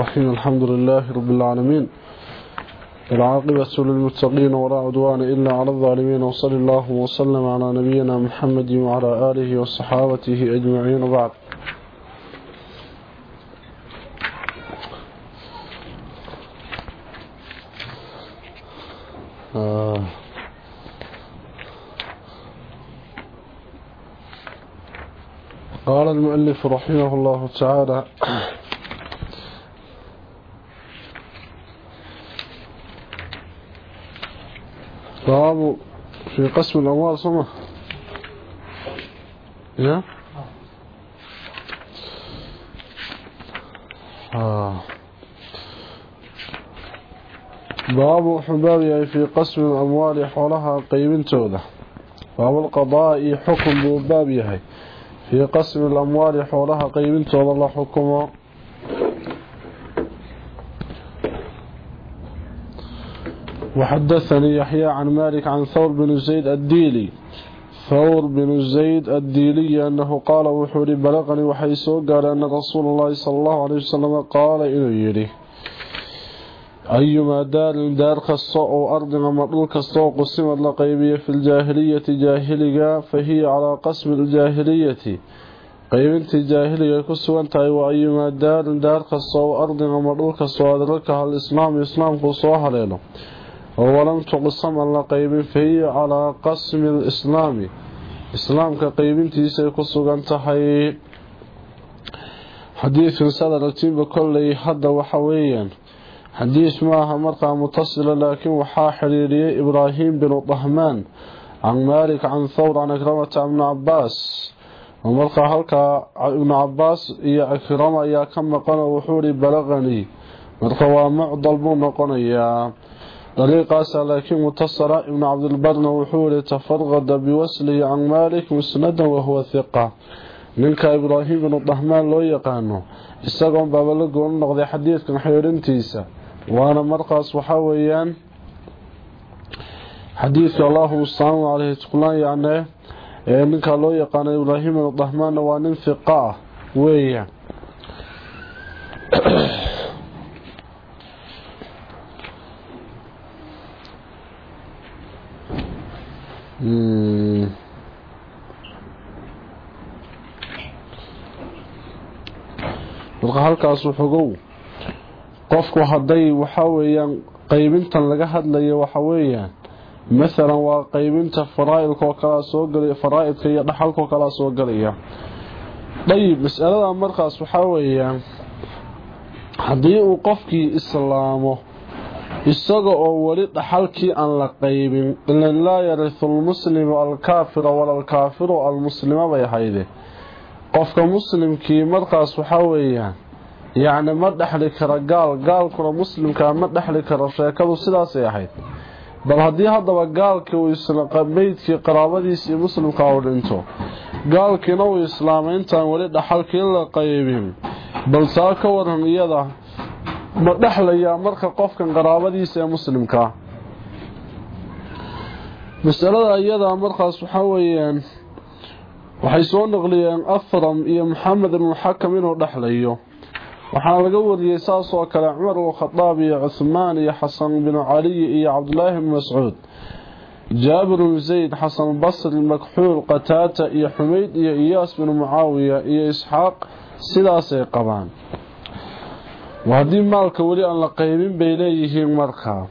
الرحيم الحمد لله رب العالمين. العاقبة للمتقين ولا عدوان إلا على الظالمين وصل الله وسلم على نبينا محمد وعلى آله وصحابته أجمعين وبعد. آه. قال المؤلف رحمه الله تعالى باب في قسم الأموال صمة. يا آه. باب حبابي في قسم الأموال حولها قيم تولى. باب القضاء حكم بابي في قسم الأموال حولها قيم تولى. الله حكمه. وحدثني يحيى عن مالك عن ثور بن زيد الديلي. ثور بن زيد الديلي أنه قال وحوري بلغني وحيسو قال أن رسول الله صلى الله عليه وسلم قال إنه يري أيما دار دار كالصوء وأرض مطلول كالصوء قسمت لقيبية في الجاهلية جاهلية فهي على قسم الجاهلية. قيبنت جاهلية كسوانتها وأيما دار دار كالصوء وأرض مطلول walam tuqsam aan la qaybin fahiya calaa qasmi alislaami islaamka qaybintiisaay ku sugan tahay. Xadiidkan saad aragtiinba kolley hadda waxa weeyaan xadiis ma aha markaa mutasila laakiin waxaa xiriiriyey ibraahim binu dahmaan can maalik can thawr can akramata ibnu cabaas oo markaa halkaa ibnu cabaas iyo akrama ayaa ka maqanoo wuxuu ihi balaqanii marka waa mucdal buu noqonayaa. طريق أسأل لكن متصر ابن عبد البرن وحول تفرغد بوسله عن مالك مسندا وهو ثقة. منك إبراهيم بن الضحمن لو يقانو استقعون بابلقوا النقضي حديث كان حيورين تيسا وأنا مرقى أصبحا ويان. حديث الله مستعان عليه. تقلان يعني إيه، منك لو يقانو إبراهيم بن الضحمن وأنا ثقة. ويان. Marka halkaas wuxugow qofku hadday waxa weeyaan qaybintan laga hadlayo waxa weeyaan maalan waa qaybinta faraaidka oo kalaa soo galaya faraaidka iyo dhaxalka oo kalaa soo galaya. Dayib masalada markaas waxaa weeyaan haddii uu qofkii islaamo isaga oo weli dhaxalkii aan la qaybin. Ilan laa yarihu lmuslimu alkaafira walalkaafiru almuslima bay hayde qofka muslimkii markaas waxaa weeyaan yacni ma dhexli karo gaal gaalkuna muslimkaa ma dhexli karo sheekadu sidaasay ahayd. Bal haddii haddaba gaalkii uu meydkii qaraabadiisa iyo muslimkaa uu dhinto gaalkiina uu islaamay intaan weli dhaxalkii la qaybin. Bal taa ka waran iyada ma dhexlayaa marka qofkan qaraabadiisa ee muslimkaa masalada iyada markaas waxaa weeyaan waxay soo naqliyeen afram iyo maxamed ibnu xakam inuu dhexlayo waxaa laga wariyey saasoo kale cumar ibnu khadaab iyo cuhmaan iyo xasan binu caliy iyo cabdulaahi bnu mascuud jaabir bnu zayd xasan basri makxuul qataata iyo xumayd iyo iyaas binu mucaawiya iyo isxaaq sidaasay qabaan haddii maalka weli aan la qaybin bay leeyihiin markaa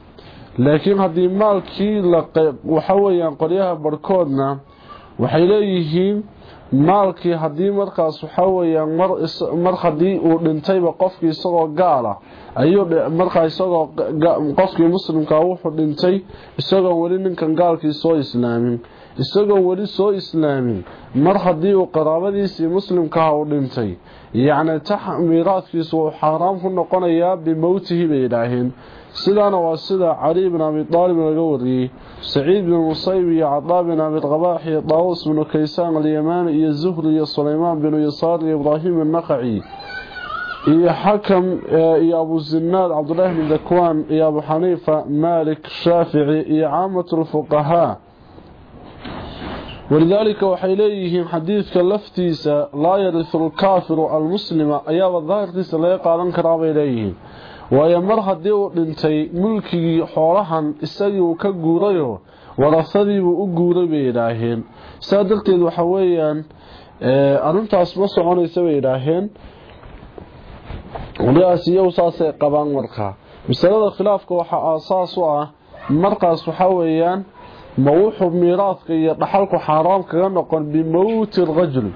laakiin haddii maalkii waxa weyaan qoryaha barhkoodna waxay leeyihiin maalkii haddii markaas waxaa weyaan mar haddii uu dhintayba qofkii isagoo gaala ayuu markaa isagoo qofkii muslimkaa wuxuu dhintay isagoon weli ninkan gaalkii soo islaamin isagoon weli soo islaamin mar haddii uu qaraabadiisii muslimkaha uu dhintay يعني تح ميراث في سو حرام فنقنيا بموته بيداهن سيدنا وسيد علي بن أبي طالب الغوري سعيد بن المصيب وعطاء بن أبي الغباح طاوس بن كيسان اليماني يا سليمان بن يسار إبراهيم النخعي. يا حكم يا أبو الزناد عبد الله بن ذكوان يا أبو حنيفة مالك الشافعي يا عامة الفقهاء. Walidaalika waxay leeyihiin xadiidka laftiisa laa yarisu lkaafiru almuslima ayaaba daahirkiisa laga qaadan karaa bay leeyihiin. Waayo mar haddii uu dhintay mulkigii xoolahan isagii uu ka guurayo warasadiibuu u guuray bay yidhaaheen saa darteed waxa weeyaan arrintaas ma soconaysa bay yidhaaheen waligaas iyagu saasay qabaan markaa. Masalada khilaafka waxaa aasaas u ah markaas waxaa weeyaan ma wuxuu miiraadka iyo dhaxalku xaaraam kaga noqon bimowti rajul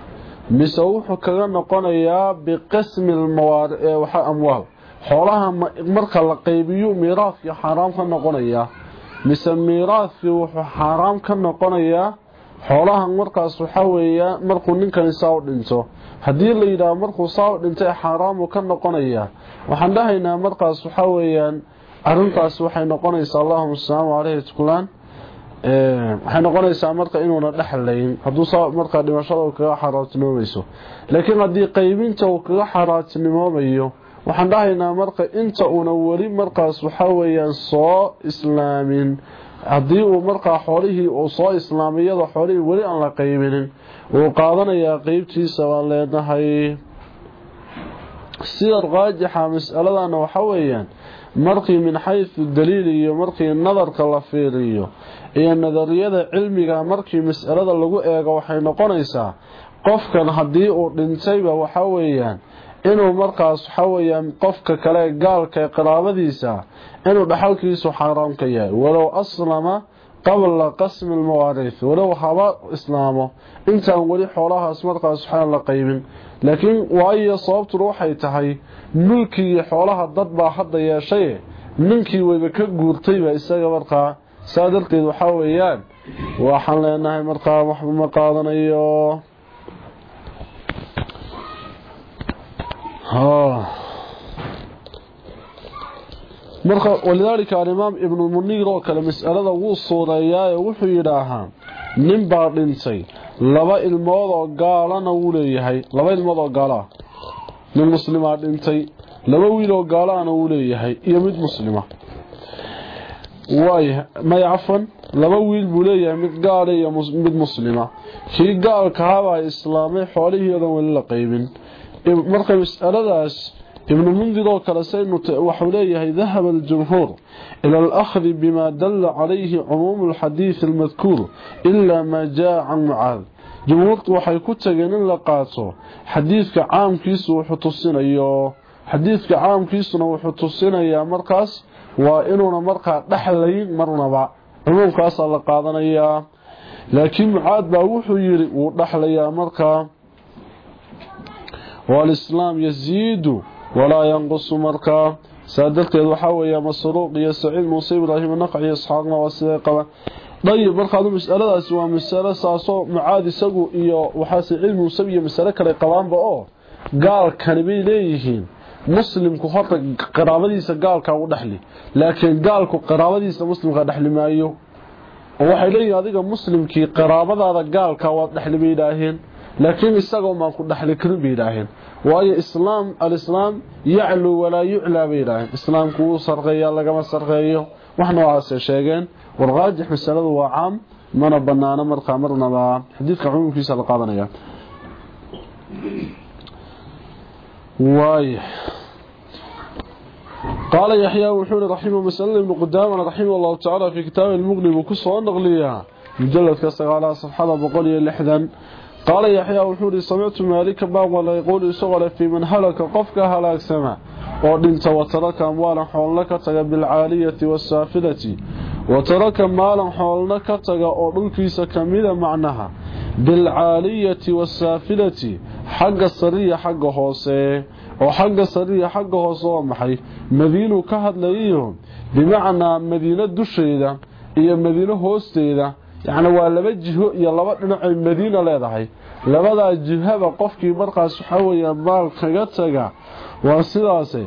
mise wuxuu kaga noqonayaa biqismi amwaal xoolaha marka la qaybiyo miiraadkii xaaraam ka noqonayaa mise miiraadkii wuxuu xaaraam ka noqonayaa xoolahan markaas waxaa weeyaa markuu ninkani saa u dhinto. Haddii la yidhaaho markuu saa u dhintay xaaraamu ka noqonayaa waxaan dhahaynaa markaas waxaa weeyaan arrintaas waxay noqonaysaa allahuma asalaamu caleyhi tuklaan waxay noqonaysaa marka inuuna dhexlayn hadduu markaa dhimashada uu kaga xaraatnimoomayso laakiin haddii qaybinta uu kaga xaraatnimoomayo waxaan dhahaynaa marka inta uuna weli markaas waxaa weeyaan soo islaamin. Haddii uu markaa xoolihii uu soo islaamay xoolihii weli aan la qaybinin wuu qaadanayaa qeybtiisa baan leenahay. Sida raajixa mas'aladana waxa weeyaan markii min xaysu daliil iyo markii nadarka la fiiriyo iyo nadariyada cilmiga markii mas'alada lagu eego waxay noqonaysaa qofkan haddii uu dhintayba waxa weeyaan inuu markaas waxa weeyaan qofka kale gaalka qaraabadiisa inuu dhaxalkiisu xaaraam ka yahay. Walow aslama qabla qasmi almawaariith walow haba islaamo intaan weli xoolahaas markaas waxaan la qaybin. Laakiin waayo sababtuna waxay tahay mulkigii xoolaha dad baa hadda yeeshay ninkii wayba ka guurtayba isaga markaa saa darteed waxaa weeyaan waxaan leenahay markaa waxba ma qaadanayo. Marka walidaalika alimaam ibnulmuniir oo kale mas'alada wuu suureeyaaye wuxuu yidhaahaa nin baa dhintay laba ilmood oo gaalana wuu leeyahay. Laba ilmood oo gaalaah nin muslimaa dhintay laba wiil oo gaalaana wuu leeyahay iyo mid muslima laba wiil buu leeyahay mid gaala iyo mid muslima kii gaalkahabaa islaamay xoolihii odan weli la qaybin marka mas'aladaas ibnu mundir oo kale waxuu leeyahay dahaba aljumhuur ila alakhdi bima dalla calayhi cumuumu alxadiidi almadkuur ilaa maa jaa can mucaad jumhuurtu waxay ku tageen in la qaato xadiidka caamkiisu wuxuu tusinayo xadiidka caamkiisuna wuxuu tusinayaa markaas waa inuuna markaa dhexlayn marnaba. Cumuumkaasaa la qaadanayaa laakiin mucaad baa wuxuu yidhi wuu dhexlayaa markaa. Walislaam yasiidu walaa yanqusu markaa. Saa darteed waxaa weeya masruuq iyo saciid muuse ibraahim naqc iyo isxaaqna waa siday qabaan dayib markaadu masaladaasi waa masalo saasoo mucaad isagu iyo waxaa saciid muuse iyo masalo kale qabaanba oo gaalkani bay leeyihiin muslimku horta qaraabadiisa gaalkaa u dhexli laakiin gaalku qaraabadiisa muslimka dhexli maayo oo waxay leeyihiin adiga muslimkii qaraabadaada gaalka waad dhexli bay yidhaaheen laakiin isagoo maan ku dhexli karin bay yidhaaheen waayo islaam alislaam yaclu walaa yuclaa bay yidhaaheen islaamku wuu sarqeeyaa lagama sarqeeyo wax noocaasay sheegeen warqaajix masaladu waa caam mana banaano markaa marnaba xadiidka cumuumkiisa la qaadanaya واي. قال يحيى وحول رحمه ابن قدام رحمه الله تعالى في كتاب المغني وكسوه نغليها مجلد صفحة بقولي اللحدا قال يحيى وحول سمعت مالك باب ولا يقول يسغل في من هلك قفك هلاك سمع. ودنت وترك أموالا حولك wataraka maalan xoolna ka taga oo dhulkiisa ka mida macnaha bilcaaliyati wasaafilati xagga sariya xagga hoose. Oo xagga sariya xagga hoose waa maxay? Madiinuu ka hadlayiyo bimacnaa madiino dusheeda iyo madiino hoosteeda. Yacni waa laba jiho iyo laba dhinacay madiina leedahay. Labadaa jihaba qofkii markaas waxaa weeye maal kaga taga waa sidaase.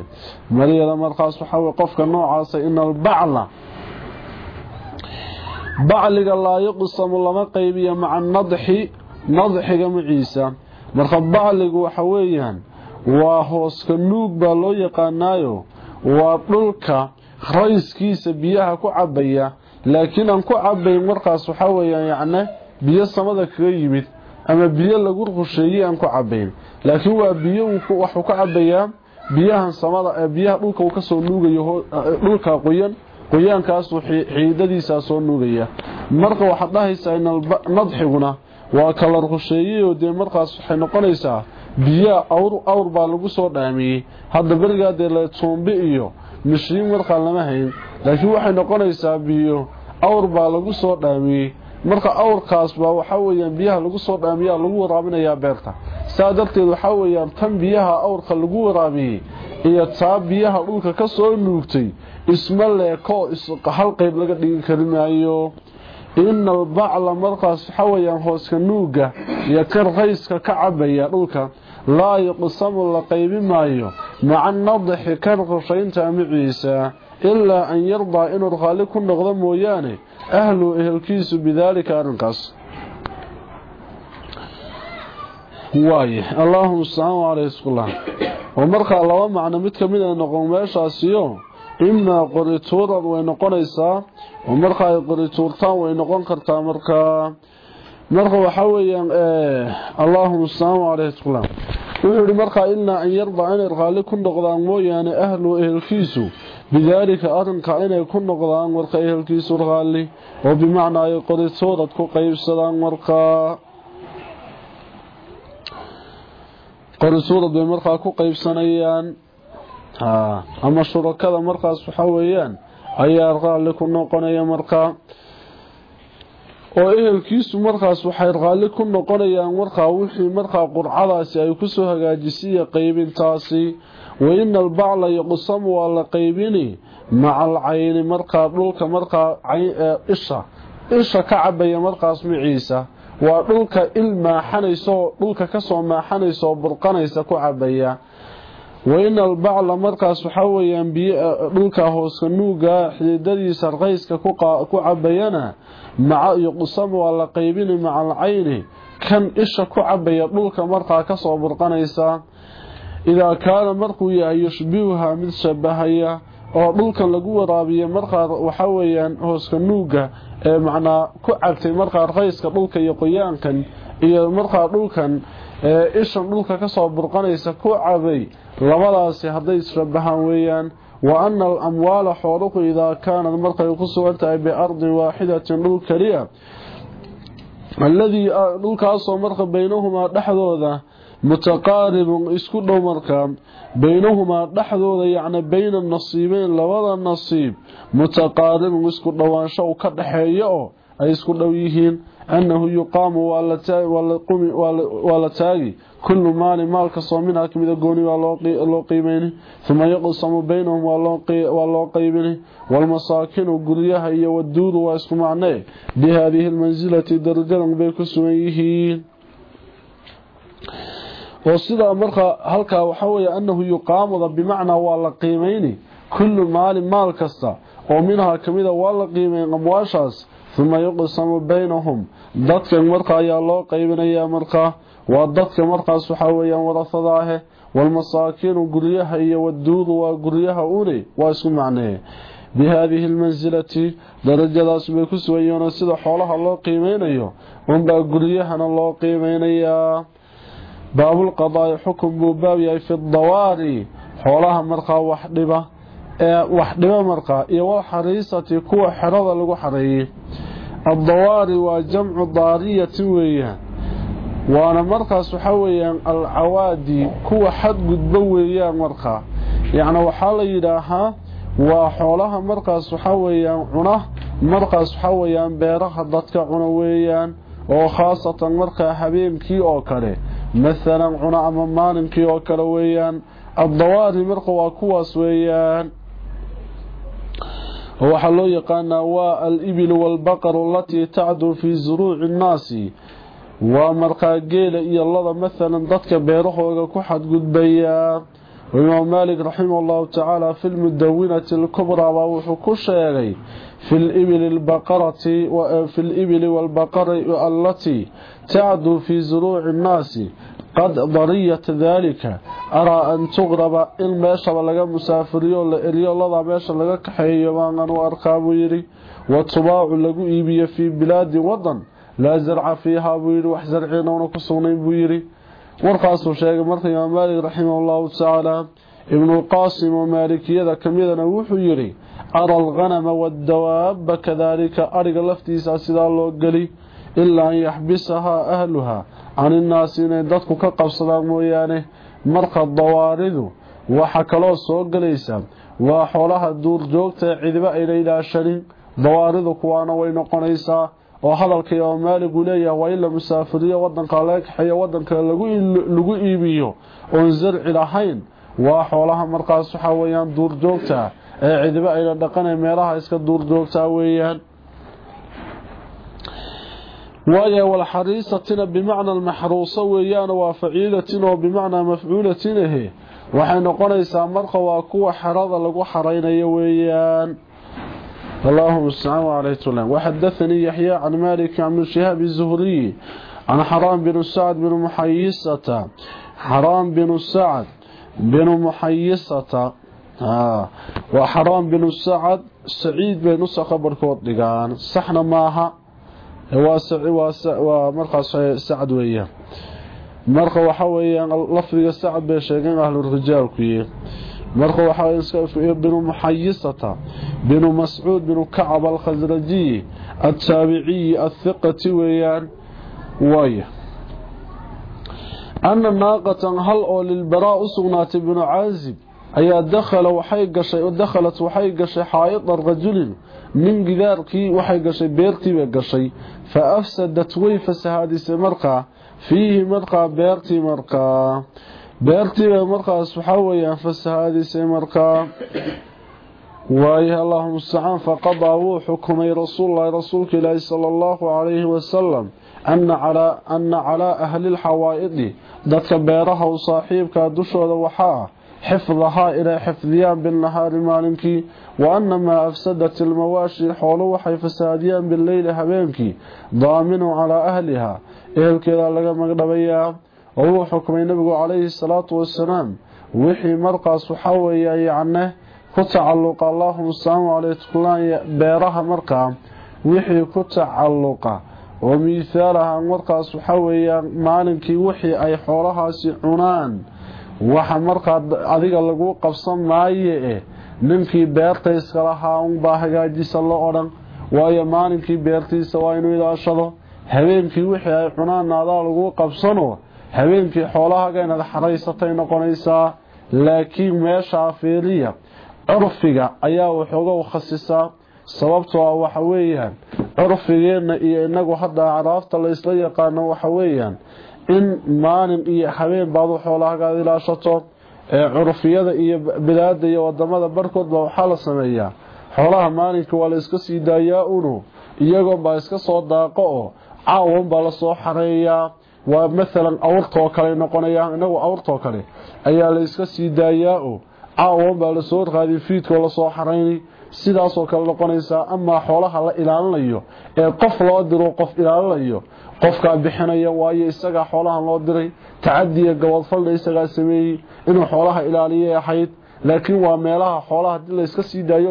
Mariyada markaas waxa weye qofka noocaasa in albacla bacliga laa yuqsamu lama qaybiya maca nadxi nadxiga maciisa. Marka bacligu waxa weeyaan waa hooska nuug baa loo yaqaanaayo waa dhulka rayskiisa biyaha ku cabaya laakiin aan ku cabayn markaas waxaa weeyaan yacne biyo samada kaga yimid ama biyo lagu rusheeyey aan ku cabayn laakiin waa biyo waxuu ka cabayaa biyahan samada biyaha dhulka uu ka soo nuugayo dhulka qoyan qoyaankaasuu xiidadiisaa soo nuugaya. Marka waxaad dhahaysaa nadxiguna waa kala rusheeyeyoo dee markaas waxay noqonaysaa biyaa awr baa lagu soo dhaamiyey. Hadda berigaa dee leetuumbi iyo mishiin markaa lama hayn. Laakiin waxay noqonaysaa biyo awr baa lagu soo dhaamiyey. Marka awrkaas baa waxaa weyaan biyaha lagu soo dhaamiyaa lagu waraabinayaa beerta. Saa darteed waxaa weyaan tan biyaha awrka lagu waraabiyey iyo taa biyaha dhulka ka soo nuugtay isma leeko hal qayb laga dhigi kari maayo. Ina albacla markaas weyaan hooska nuuga iyo kan rayska ka cabaya dhulka laa yuqsamu la qaybi maayo maca nadxi kan rushaynta miciisa ilaa an yardaa inuu raalli ku noqdo mooyaane ahlu ehelkiisu bidaalika arrinkaas. Waaye allaahuma stacaan caleyh isqulah oo markaa laba macno mid ka mid a noqon meeshaasiyo imaa qorituurad way noqonaysaa oo marka ay qorituurtaan way noqon kartaa markaa marka waxaa weyaan allaahuma stacaan caleyh isqulah wuxuu yihi markaa ilaa an yardaa inay raalli ku noqdaan mooyaane ahlu ehelkiisu bidaalika arrinka inay ku noqdaan marka ehelkiisu raalli oo bimacnaa ay qoritoodad ku qaybsadaan markaa qoritoodad bay markaa ku qaybsanayaan ama shurakada markaas waxaa weeyaan ayaa raalli ku noqonaya markaa oo ehelkiisu markaas waxay raalli ku noqonayaan markaa wixii markaa qurcadaasi ay ku soo hagaajisiya qaybintaasi. Waina albacla yuqsamu waa la qaybini maca alcayni markaa dhulka markaa isha. Isha ka cabaya markaas maciisa. Waa dhulka il maaxanaysaoo dhulka ka soo maaxanaysa oo burqanaysa ku cabaya waina albacla markaas waxaa weyaan dhulka hooska nuuga xididadiisa rayska ku cabayana maca yuqsamu waa la qaybini maca alcayni. Kan isha ku cabaya dhulka markaa ka soo burqanaysa idaa kaana markuu yahay yushbihuha mid shabahaya oo dhulkan lagu waraabiya markaa waxaa weyaan hooska nuuga ee macnaa ku cabtay markaa rayska dhulka iyo qoyaankan iyo markaa dhulkan ishan dhulka ka soo burqanaysa ku cabay labadaasi hadday ishabahaan weeyaan wa ana alamwaala xooluhu idaa kaanad markay ku sugan tahay biardin waaxidatin dhul keliya alladii dhulkaasoo marka baynahumaa dhexdooda mutaqaaribun isku dhow markaa baynahumaa dhexdooda yacni bayna nasiibeyn labada nasiib mutaqaaribun isku dhowaansho u ka dhaxeeya oo ay isku dhow yihiin maal minhaa kamida gooni waa loo qiimeyni uma yuqsamu baynahum waa loo qaybini waalmasaakinu guryaha iyo waduudu waa isku macnee bi haadihi lmansilati darajadan bay ku sugan yihiin oo sidaa markaa halkaa waxaa weeye annahu yuqaamuda bimacnaa waa la qiimeyni kullu maalin maal kasta oo minhaa kamida waa ثم يقسم بينهم. ضدك مرقى يا الله قيبنا يا مرقى. وضدك مرقى سحاويا ورصداه والمساكين قريها والدود وقريها أوري واسمعني. بهذه المنزلة درجة سبكس وينسد حولها الله قيمين ايو وانبا قريها الله قيمين ايا باب القضاء حكم بباب في الضواري. حولها مرقى وحدبه wax dhiba markaa iyo walxariisati kuwa xerada lagu xareeyey. Addawaari waa jamcu daariyati weeyaan waana markaas waxaa weeyaan alcawaadi kuwa xadgudba weeyaan markaa yacni waxaa la yidhaahaa waa xoolaha markaas waxaa weeyaan cuna markaas waxaa weeyaan beeraha dadka cuna weeyaan oo khaasatan markaa habeenkii oo kale. Maalan cuna ama maalinkii oo kale weeyaan. Addawaari marka waa kuwaas weeyaan هو وحلو يقانا والإبل والبقر التي تعدل في زروع الناس. ومرقى قيل إيا الله مثلا ضدك بيروح وكوحد قد بيار وإمام مالك رحمه الله تعالى في المدونة الكبرى وحكوش يغي في الإبل, البقرة في الإبل والبقر التي تعدل في زروع الناس. Ladaa meesha laga kaxeeyo baangan u arkaa buu yidhi wa tubaacu lagu iibiyo fii bilaadi wadan laa zarca fiihaa buu yidhi wax zarciina una ku sugnayn buu yidhi warkaasuu sheegay marka imaam maalik raximah allahu tacaala ibnuulqaasim oo maalikiyada ka midana wuxuu yidhi ara alghanama waaddawaaba kadaalika adhiga laftiisa sidaa loo geli ilaa an yaxbisahaa ahluhaa can innaasi inay dadku ka qabsadaan mooyaane marka dawaaridu waxa kaloo soo gelaysa waa xoolaha duurjoogta ee cidiba ayna ilaashanin. Dawaaridu kuwaana way noqonaysaa oo hadalka imaam maalig uu leeyahay waa in la musaafiriyo wadanka laga kaxeeyo wadanka lagu iibiyo. Oon zarci lahayn waa xoolaha markaas waxaa weyaan duurjoogta ee cidiba ayna dhaqanay meelaha duurjoogtaa weeyaan وايا والحريصة بمعنى المحروسة ويانا وبمعنى مفعولة مفعولتنا وحين قريسا مرقى وكوة حراضة لقو حرين يويان. اللهم السلام عليكم وحدثني يحيى عن مالك عن الشهاب الزهري عن حرام بن سعد بن محيصة. حرام بن سعد بن محيصة. آه. وحرام بن سعد سعيد بن نسخ بركوت لقان. سحنا ماها. waa markaas sacad weeyaan. Marka waxa weeyaan lafdiga sacad bay sheegeen ahlurijaal marka waxaa binu muxayisata binu mascuud binu kacab alkhasrajiyi ataabiciyi athiqati weeyaan waay ana naaqatan hal oo lilbaraa u sugnaatay binu caazib ayaa dakhalat waxay gashay xaaidan rajulin من جدارتي وحي قشي بيرتي وغشاي فأفسدت وي هذه سمرقة فيه مرقة بيرتي مرقة بيرتي مرقى سبحوا يا هذه سمرقة وإيه اللهم استعان فقضى حكم رسول الله رسولك الله صلى الله عليه وسلم أن على أن على أهل الحوائط ذات بيرها وصاحبك دشوده وحاها afsadat ilmawaashi xoolo waxay fasaadiyaan bileyli habeenkii daaminu calaa ahliha ehelkeeda laga magdhabayaa oo wuu xukmay nabigu calayhi salaatu wasalaam wixii markaas waxaa weeya yacne ku tacalluqa allahuma salaamu caleyh beeraha markaa wixii ku tacalluqa oo miithaal ahaan markaas waxaa weeyaan maalinkii wixii ay xoolahaasi cunaan waxa markaa adiga lagu qabsan maaye eh ninkii beerta iska lahaa unbaa hagaajisa la odhan. Waayo maalinkii beertiisa waa inuu ilaashado habeenkii wixii ay cunaan adaa lagu qabsano habeenkii xoolahaga inaad xaraysatay noqonaysaa. Laakiin meeshaa fiiriya curfiga ayaa waxooga khasisaa. Sababtoo ah waxa weeyaan curfigeenna iyo inagu hadda acraafta la isla yaqaano waxa weeyaan in maalin iyo habeen baad u ilaashato ee curfiyada iyo bilaada iyo waddamada barhkoodba waxaa la sameeyaa. Xoolaha maalinka waa la iska sii daayaa unu iyagoon baa iska soo daaqo oo caawan baa la soo xareeyaa. Waa maalan awrtoo kale noqonaya inagu awrtoo kale ayaa la iska sii daayaa oo caawan baa la soo qaadi fiidkoo la soo xarayni. Sidaasoo kale noqonaysaa amaa xoolaha la ilaalinayo ee qof loo diro qof ilaalinayo qofkaa bixinaya waayo isagaa xoolahan loo diray tacadiya gabadfalna isagaa sameeyey inuu xoolaha ilaaliyay ahayd laakiin waa meelaha xoolaha haddii layska sii daayo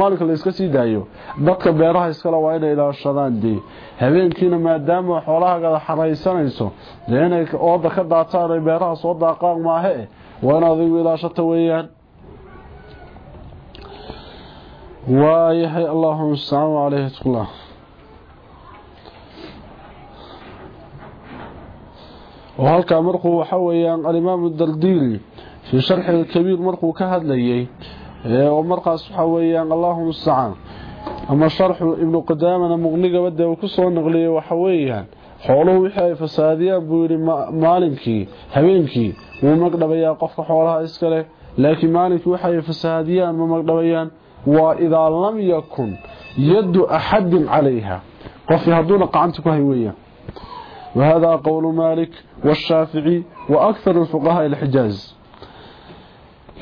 maalinka layska sii daayo. Dadka beeraha iskale waa inay ilaashadaan dee. Habeenkiina maadaama xoolahagada xaraysanayso dee inay ooda ka daataan ay beeraha soo daaqaan maahe waa in adigu ilaashata weeyaan. Waayahay allahuma mustacaan caleyhi tqullah وهلك مرقه وحويان الإمام الدلديري في شرح الكبير مرقه كهد ليه ومرقه سحويان اللهم السعان أما شرح ابن قدام أنا مغنقة بده وكسوة نغليه وحويان حوله وحاي فساديا بولي مالنكي هبينكي. ومقربيا قفك حولها إسكري. لكن مالك وحاي فساديا ممقربيا وإذا لم يكن يد أحد عليها. وفي هدون قعنتك هويان وهذا قول مالك والشافعي وأكثر الفقهاء الحجاز.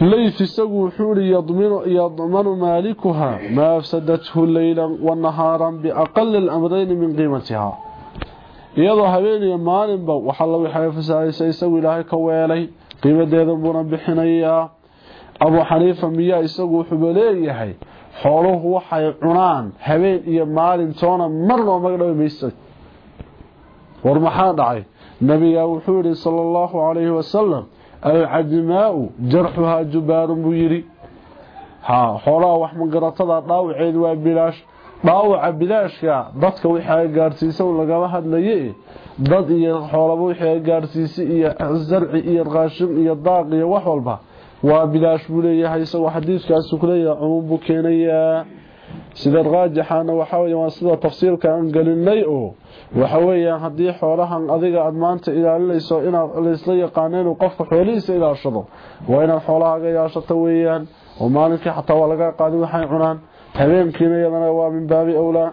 ليس سقو حوري يضمن, يضمن مالكها ما أفسدته الليلا والنهارا بأقل الأمرين من قيمتها. يضو حبيل يمان بو وحلو حيفسا يسوي له كوالي قيمة يذبون بحنية أبو حنيفة ميا يسقو حبليه حوله وحي عنان حبيل يمان تونا مرنو مقرب بيسك war maxaa dhacay? Nabiga wuxuu yidhi sala allahu calayhi wasalam alcajmaau jarxuhaa jubaarun buu yidhi. Ha xoolaha wax magaratada dhaawaceed waa bilaash. Dhaawaca bilaashka dadka wixii gaarsiisa lagama hadlaye. Dad iyo xoolaba wixii gaarsiisay iyo zarci iyo raashin iyo daaq iyo wax walba. Waa bilaash buu leeyahay isagoo xadiiskaasi ku leeyahay buu keenayaa sida raajixana waxa weeye waa sida tafsiirka aan gelinay oo waxa weeyaan haddii xoolahan adiga aad maanta ilaalinayso inaad laysla yaqaano inuu qofka xoolihiisa ilaashado waa inaad xoolahaaga ilaashato weeyaan oo maalinkii xataa waa laga qaadin waxay cunaan habeenkiina iyadana waa min baabi awlaa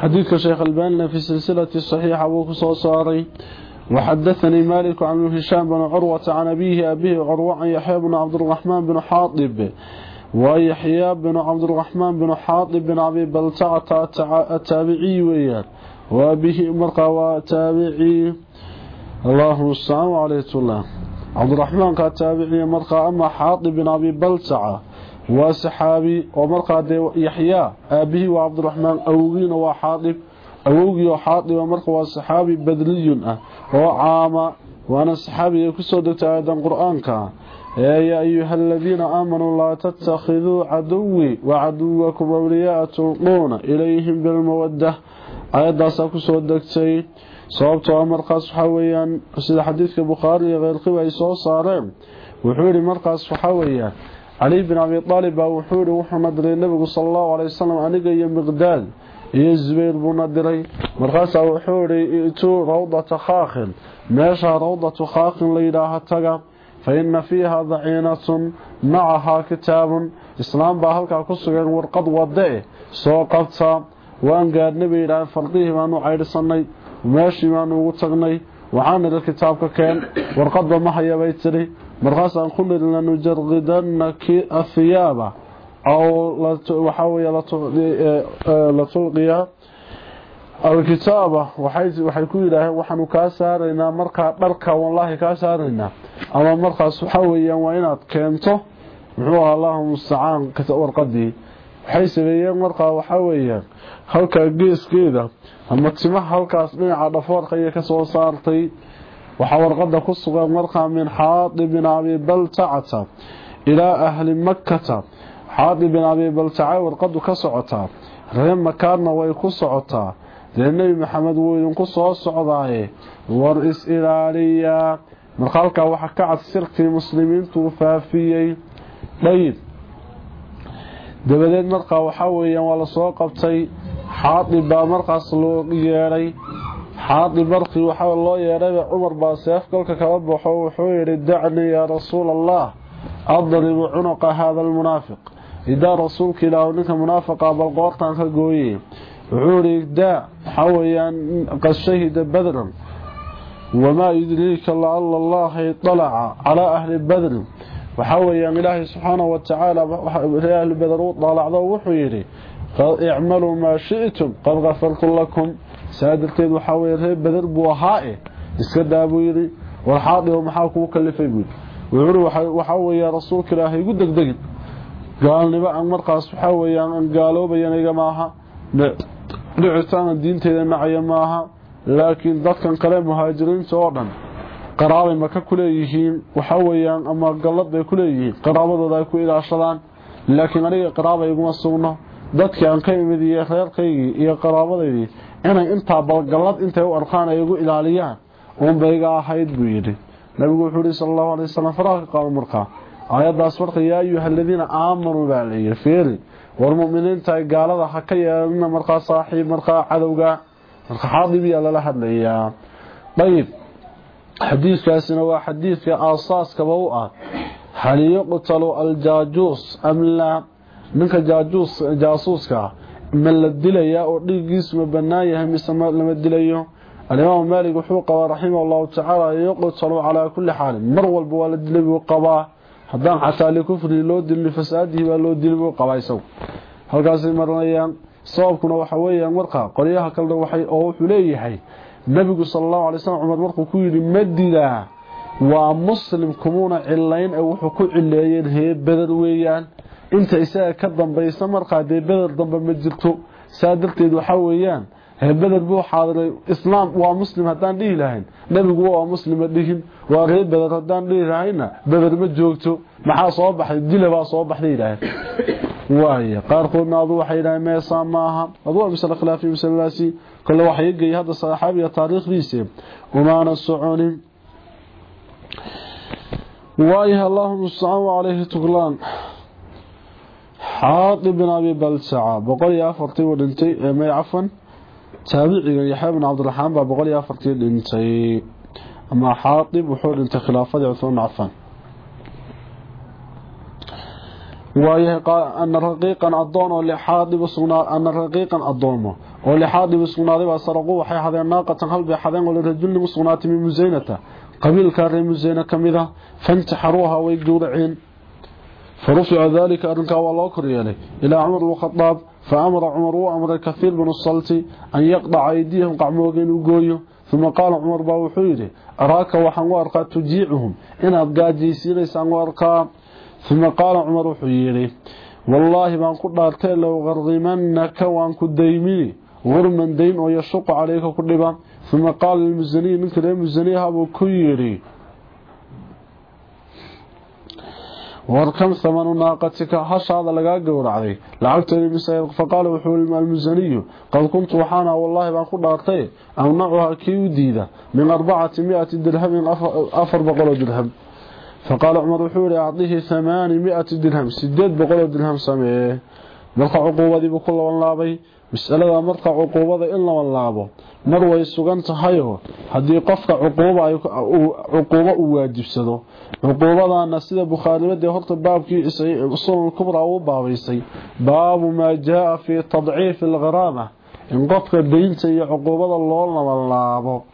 xadiidka sheekh albaanina fi silsilati saxiixa buu ku soo saaray وحدثني مالك عن هشام بن عروة عن أبيه أبيه عروة عن يحيى بن عبد الرحمن بن حاطب ويحيى بن عبد الرحمن بن حاطب بن أبي بلتعة التابعي ويان وأبيه مرقى وتابعي. الله السلام عليه الله عبد الرحمن كتابعي مرقى أما حاطب بن أبي بلتعة وسحابي ومرقى يحيى أبيه وعبد الرحمن أوغين وحاطب. awowgii oo xaadiba marka waa saxaabi badliyun ah oo caama waana saxaabiga qur-aanka يا أيها الذين آمنوا لا تتخذوا عدوي وعدوكم أولياء تلقون إليهم بالمودة. أيضا سأكسوا الدكتين صوبت أمرقى صحويا أسيد حديثك بخاري غير قوي صوى صارم. وحوري مرقى صحويا علي بن عمي طالب وحوري وحمد للنبي صلى الله عليه وسلم أنك أي مقدال إيه الزبير بن أدري مرقى صحوري ائتوا روضة خاخن. ماشى روضة خاخن ليلة هتقى فإن فيها ضعينة معها كتاب إسلام باهلك كسغين ورقد ودعي سو قبطا وأن قاد نبي إلى فرقيه ما نعير صني وماشي ما نغتغني وعامل الكتاب كان ورقد ما هي بيتري مرخص أن قلنا لنجرغدنك الثيابة أو وحاوي لتلقيها alkitaaba waxay ku yidhaaheen waxaanu kaa saaraynaa markaa dharka wallaahi kaa saaraynaa. Ama markaas waxaa weyaan waa inaad keento. Muxuu aha allahu mustacaan warqadii. Waxay sameeyeen markaa waxaa weyaan halkaa geeskeeda ama timaha halkaas dhinaca dhafoorka ayay ka soo saartay. Waxaa warqada ku sugan markaa min xaadi bin abi baltacata ilaa ahli makkata. Xaadi bin abi baltaca warqadu ka socotaa. Ree makaadna way ku socotaa النبي محمد ويدن كسو سوده ور اس من خلقه وحكى عصر في المسلمين توفافيه طيب دبدين مرقة وحويا ولا سو قبتي حاطب مرقس لو ييري حاضر برقي وحاول الله يا ربي عمر باسيف كل كلب وحو يري دعني يا رسول الله. أضرب عنق هذا المنافق. إذا رسولك لا انك منافق بل قورتان كغويه wuxuu ihi daa waxaa weyaan qad shahida badran wamaa yudriika lacala allaha idalaca calaa ahli badrin waxaa weyaan ilaahay subxaanahu watacaala ree ahli badr u daalacdo wuxuu yidhi icmaluu maa shi'tum qad kafartu lakum saa darteed waxaa weye reer bader buu ahaae iska daa buu yidhi war xaadhibo maxaa kuu kalifay buu wuxuu waxaa weeyaa rasuulka ilaahay igu degdegin gaalnimo aan markaas waxaa weyaan aan gaaloobayan iga maaha dhicitaan diinteeda nacaya maaha laakiin dadkan kale muhaajiriinta oo dhan. Qaraabay maka ku leeyihiin waxaa weyaan ama gallad bay ku leeyihiin qaraabadooda ay ku ilaashadaan? Laakiin aniga qaraaba iguma sugno. Dadkii aan ka imid iyo reerkaygii iyo qaraabadaydii inay intaa balgallad intay u arkaan ay igu ilaaliyaan uunba iga ahayd buu yidhi. Nabigu wuxuu yihi sal allahu alay wasalam faraha ka qaado markaa aayadaas marka ayuha aladiina aamanuu baa layidhi feeri war muminiinta gaalada ha ka yeelina markaa saaxiib markaa cadowga marka xaadibiyaa lala hadlayaa. Ayib xadiidkaasina waa xadiidka aasaaskaba u ah hal yuqtalu aljaajuus am laa ninka jaasuuska ma la dilayaa oo dhiiggiisu ma banaan yahay mise lama dilayo? Alimaamu maalik wuxuu qabaa raximah allahu tacaala yuqtalu calaa kulli xaalin mar walba waa la dilay buu qabaa haddaan xataa likufrihi loo dilin fasaadihi baa loo dili buu qabaa isagu halkaasay maranayaan sababkuna waxa weeyaan markaa qoryaha kalena waxay oo wuxuu leeyahay nabigu sala allahu alay slam cumar markuu ku yidhi ma dilaa waa muslim kumuuna cilayn ee wuxuu ku cileeyeen hee beder weeyaan inta isaga ka dambaysa markaa dee beder dambe ma jirto. Saa darteed waxaa weeyaan beder buu xaadiray islaam waa muslim haddaan dhihi lahayn nebigu waa muslima dhihin waa reer beder haddaan dhihi lahayna beder ma joogto maxaa soo baxday dila baa soo baxday yidhaaheen waaya qaarkoodna adu waxay yidhaheen meesaa maaha adu waa misle khilaafi masaladaasi kole waxay geeyay hadda saxaabiga taariikhdiisa umaana soconin waayaha allahuma mustacaan calayhi tuglaan xaadib bin abi balsaca boqol iyo afartii uu dhintay may cafan taabiciga yaxya bin cabdiraxmaan baa boqol iyo afartii dhintay. Ama xaadib wuxuu dhintay khilaafadii cuthmaan cafan waayahay ana raqiiqan adoon oo lixaadib sugnaa ana raqiiqan adoomo oo lixaadib sugnaaday baa saraqu waxay xadeen naaqatan hal bay xadeen oo lirajulin u sugnaatay min musaynata qabiilka reer musayna ka mid ah fantaxaruuha way gowraceen farufica daalika arrinkaa waa loo koryeelay ilaa cumar bn فأمر عمر وأمر كثير بن الصلت أن يقطع أيديهم قعموغين وقويو ثم قال عمر باوحيري أراك وحنوارقا تجيعهم إن أبقاجي سيريسان وارقا ثم قال عمر وحيري والله بان قدارتي لو غرضمنك وان كديمني غرما دين ويشق عليك كدبا ثم قال للمزني منك للمزني هابو كيري lagaa gowracday lacagteedi mise faqaala wuxuu yidhi almusaniyu qad kuntu waxaana wallaahi baan ku dhaartay amnacuhaa kii u diida min arbacati miati dirhamin afar boqoloo dirham faqaala cumar wuxuu yihi acdihi hamaani miati dirham sideed boqoloo dirham sameeye marka cuquubadiibuu ku laban laabay masalada marka cuquubada in la laabo mar way sugan tahayo. Hadii qofka cuquuba ay cuquuba u waajibsado cuquubadana sida bukhaaribada horta baabkii isay usul kubra uu baabaysay baabu ma jaa fi tadciif al-gharama in qofka deynta iyo cuquubada loo laalaabo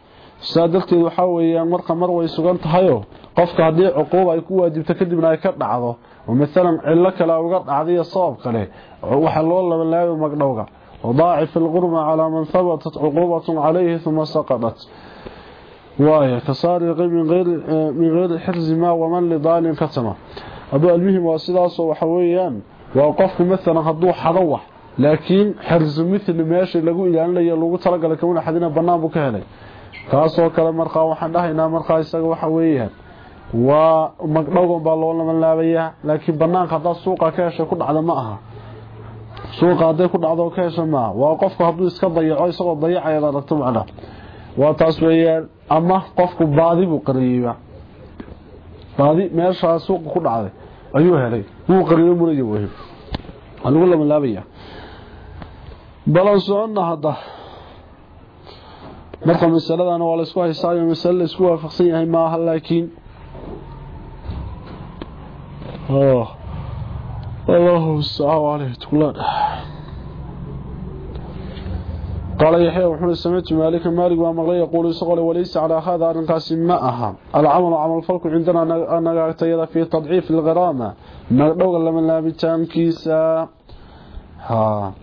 saadalteed waxa weeyaan marka mar way sugan tahayo qofka haddii cuquub ay ku waajibto kadibna ay ka dhacdo oo midalan cilo kale uga dhacday sabab kale waxa loo laalaabo magdhowga. وضاعف الغرمة على من ثبتت عقوبة عليه ثم سقطت وايه كسارق من غير من غير حرز ما ومن لضال كتمه هذا المهم واسداس وحويان وقفك مثلا هدو حروح لكن حرز مثل ماشي لغو ilaalinaya lagu talagalay kawna xadina banaan buu ka helay kaasoo kale markaa waxaan dhahaynaa markaa isaga waxa weeyaan waa magdhowgan baa loo laban laabayaa laakiin banaanka hadaa suuqa ka heshay ku dhacda ma aha suuqa haday ku dhacdo ka hesha maaha waa qofku hadduu iska dayaco isagoo dayacayad aragto macna waa taas weeyaan ama qofku baadi buu qariyeyba baadi meeshaa suuqa ku dhacday ayuu helay. Wuu qariyo murayo wey waa lagu laban laabaya balan soconna hadda. Marka masaladana waa laysku haystaayo masale laysku waafaqsan yahay maaha laakiin الله السلام عليه تقولان قال يحيى وحنا سمعت مالك مالك ومغلي يقول يسقل وليس على هذا أرنقاس ماءها. العمل عمل فلك عندنا أتيض في تضعيف الغرامة. نقلوغ لمن لابتان كيسا ها.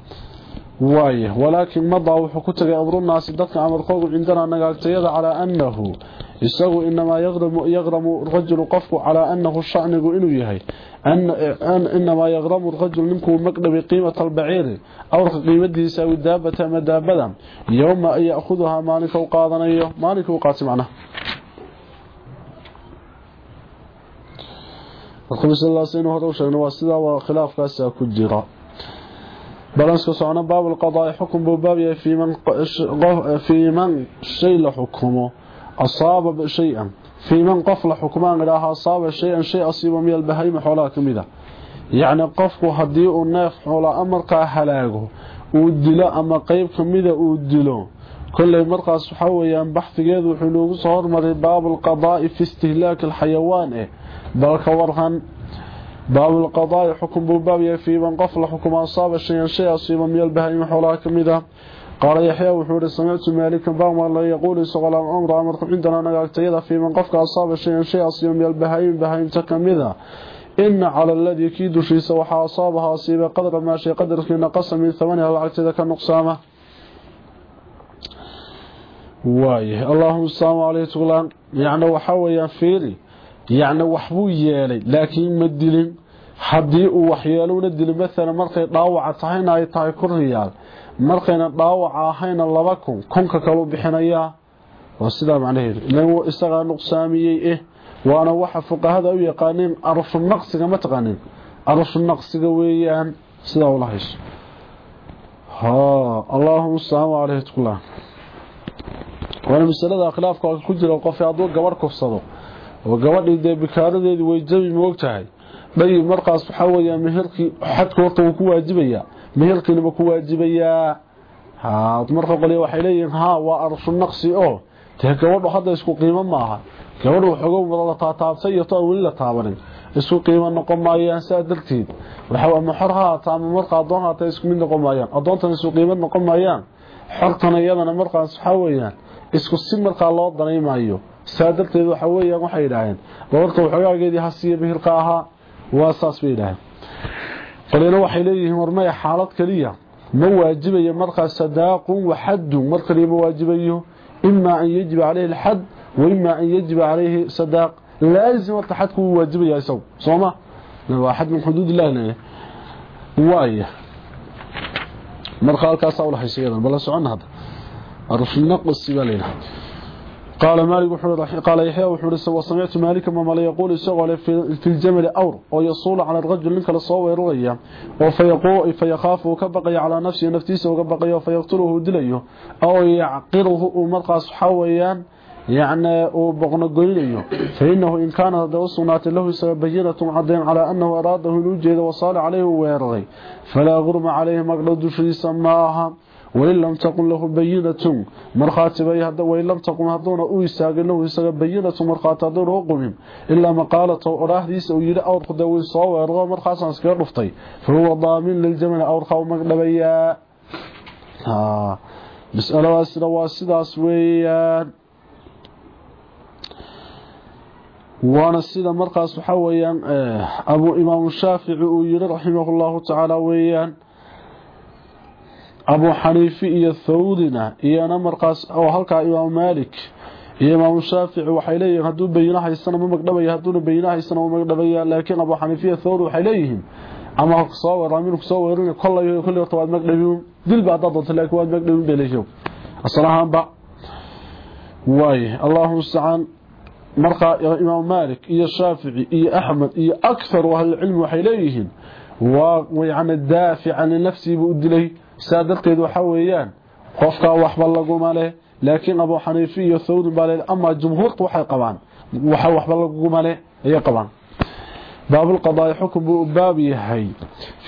وايه ولكن مضى وحكوتك أمر الناس دك عمل فلك عندنا أتيض على أنه isagu inamaa yaqramu rajulu qofku calaa anahu shacnigu inuu yahay أن أن إنما يغرم الرجل منكم مقدم قيمة البعير. أو قيمة ديسا ودابة مدابة يوم أن يأخذها مالك وقاضن أيه مالك وقاضي معنا. الخمس الله سينه روشه نواسده وخلاف كاسا كجيرا بلانس كسعنا باب القضاء حكم بباب في من, في من شيء لحكمه أصاب شيئا في من قفل حكمان إلىها أصاب شيئا شيء أصيب من البهيم حولها كمذا يعني قفك هديء الناف حول أمرك هلاقه ودلا أما قيب كمذا ودلو كل مرقى سحويا بحث جيد وحلوه صور مري باب القضاء في استهلاك الحيوان. إيه بلك ورهن باب القضاء حكم بباب في من قفل حكم أصاب شيئا شيء أصيب من البهيم حولها كمذا قال يحيى وحور سمعت مالكا باما لا يقول سقل الأمر أمركم عندنا نقاكتيدا في من قفك شيئا شيء أصيب من البهايم بهايم تكمذا إن على الذي كيد شيس وحا أصابها أصيب قدر ما شيء قدر كي نقص من ثمانية وعكتيدا كالنقصامة وايه اللهم السلام عليه تقولان يعني وحاويا فيري. يعني وحبو يالي. لكن مدلين waxyeelowna dilo maalan markay dhaawaca tahayna ay tahay kun riyaal markayna dhaawaca ahayna laba kun kunka kalu bixinayaa waa sidaa macnaheedu ilan isagaa nuqsaamiyey eh waana waxa fuqahada u yaqaaneen arushu naqsiga ma taqaanin arushu naqsiga weeyaan sidaa ula hayso اللهم السلام عليكم الله وأنا مسألة خلافك ku jira qof haduu gabar kufsado oo gabadhii de bikaaradeedii way jabi moogtahay bay markaas waxa weeyaan meherkii xadka horta uu ku waajibaya meherkiina ma ku waajibaya ha marka qoliyo waxay leeyihiin ha waa arshu naqsi oo tii gabadhu hadda isku qiimo maaha. Gabadhu xogo wada taataabtay iyo taa wali la taabanin. Isku qiimo noqon maayaan saa darteed. Ama xorha taama marka adoon hata isku mid noqon maayaan? Adoontan isku qiimo noqon maayaan? Xortana iyadana markaas waxa weeyaan isku si marka loo dareemayo saa darteed waxa weeyaan waxay yiraahdeen goorta waxoogageedii hasiye bihirqa ahaa. Waa saas bay yiraahdeen قلنا وحي ليه مرمي حالات كليا مواجبه مرقى صداق وحد مرقى مواجبه إما أن يجب عليه الحد وإما أن يجب عليه صداق. لازم التحدكم مواجبه يا سو صوما؟ واحد من حدود الله نعم واية مرقى الكاسة ولا حيث يدن بلا سعون هذا. الرسول نقص سبالين هذا قال مالك وحور قال يحيى وحور وسمعت مالك ما مال يقول سوى في الجمل أور أو يصول على الرجل منك لسو ويرغيا أو فيقو فيخاف وكبقي على نفسه نفتيسه وكبقي فيقتله دليه. أو يعقره ومرقص حويان يعني وبقنا قيليه فإنه إن كان هذا الصنات له بينة عدين على أنه أراده الوجه وصال عليه ويرغي فلا غرم عليه مقلد شيء سماها wain lam taqun lahu bayinatun markhaatibawain lam taqun hadduuna u istaagin lahu isaga bayinatun markhaati hadduuna u qumin ilaa maqaalatahu odhaahdiisa uu yidhi awrkuda weyn soo weeraro markaasaan iskaga dhuftay. Fa huwa daamin liljamani awrkaa magdhabaya magdhabayaa ah, masaladaasina waa sidaas weeyaan. Waana sida markaas waxaa weyaan eh, abu imaamu shaafici uu yidhi raximah llahu tacaala weeyaan. أبو حنيف يا الثعودنا يا نمر قاس أو حلقا إمام مالك يا إيا ما مشافع وحيلي يهدو بيناها يستنى ممكدبا يهدون بيناها يستنى ممكدبا لكن أبو حنيف إيا الثعود وحيليهم. أما أقصوا ورامين أقصوا ورامين كل يقول يطواد مكدبهم ذل بعد ضدت الأكواد مكدبهم بيليهم. الصلاة هم بعض واي اللهم استعان. مرقى إمام مالك يا الشافع يا أحمد يا أكثر وهل العلم وحيليهم. ويعمل دافع عن نفسي بأد saa darteed waxa weeyaan qofka waxba laguma leh laakiin abu xaniifi iyo thawri baa leeyahay ama jumhuurtu waxay qabaan waxa waxba laguma leh ayay qabaan باب القضاء حكم بابيهي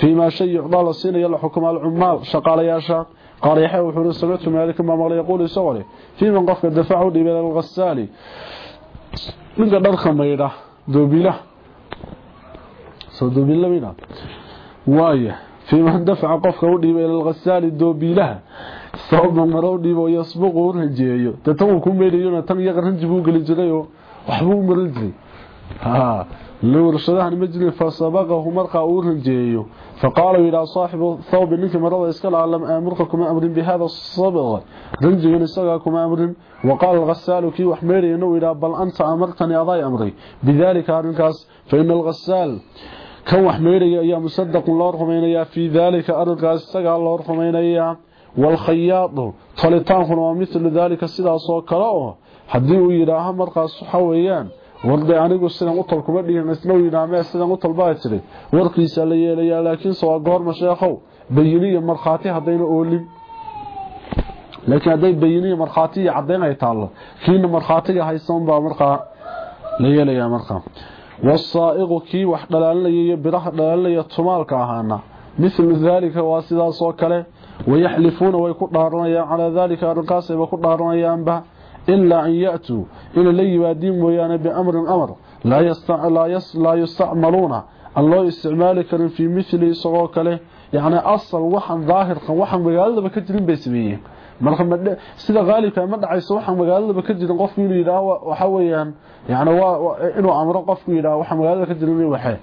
فيما شيء يقضى لسين يلا حكم العمال شقال ياشا قال يحيى وحور سمعت مالك ما مغلى يقول يسولي في من قفك دفعه بين الغسالي ninka dharka maydha doobila soo doobila mina waaya ranjeeyo dee tan uu ku meydhayona tan iyaga ranji buu geli jirayoo waxbuu u marin jiray ha warshadahan ma jirin fasabaqahu markaa uu ranjeeyo faqaala yidhaa saaxibu thawbi ninkii marada iska lahaa lam aamurka kuma amrin bihada sabqa ranjigan isagaa kuma amrin waqaala alghasaalu kii wax meydhayana uu yidhaa bal anta amartani aday amray bidaalika arrinkaas fa ina alghasaal kan wax meydhaya ayaa musadaqun loo rumaynayaa fii daalika arrinkaas isagaa loo rumaynayaa waalkhayaadu tolitaankuna waa milu daalika sidaasoo kale oo haddii uu yidhaaho markaas waxa weeyaan warday anigu sidan u tol kuma dhihin isna uu sidan u tol baa jiray warkiisa la yeelayaa laakiinse waa goorma sheekhow bayiniyo markhaati haddayna oolin. Laakiin hadday bayiniyo markhaati iyo caddayn ay taallo kiina markhaatiga haysan baa markaa la yeelayaa markaa wax dhalaalinaya iyo biraha dhalaalinaya tumaalka ahaana mithlu daalika waa sidaasoo kale wayaxlifuuna way ku dhaaranayaan calaa daalika arrinkaasayba ku dhaaranayaanba ilaa an ya-tuu inay la yimaadiin mooyaane biamrin amar laa yustacmaluuna aan loo isticmaali karin fii mili isagoo kale yani asal waxaan daahirkan waxaan magaaladaba ka jirin bay sameeyeen marka sida qaalibka ma dhacayso waxaan magaaladaba ka jirin qofku inuu yani inuu amro qofku yidhaho waxaan magaalada ka jirin waxe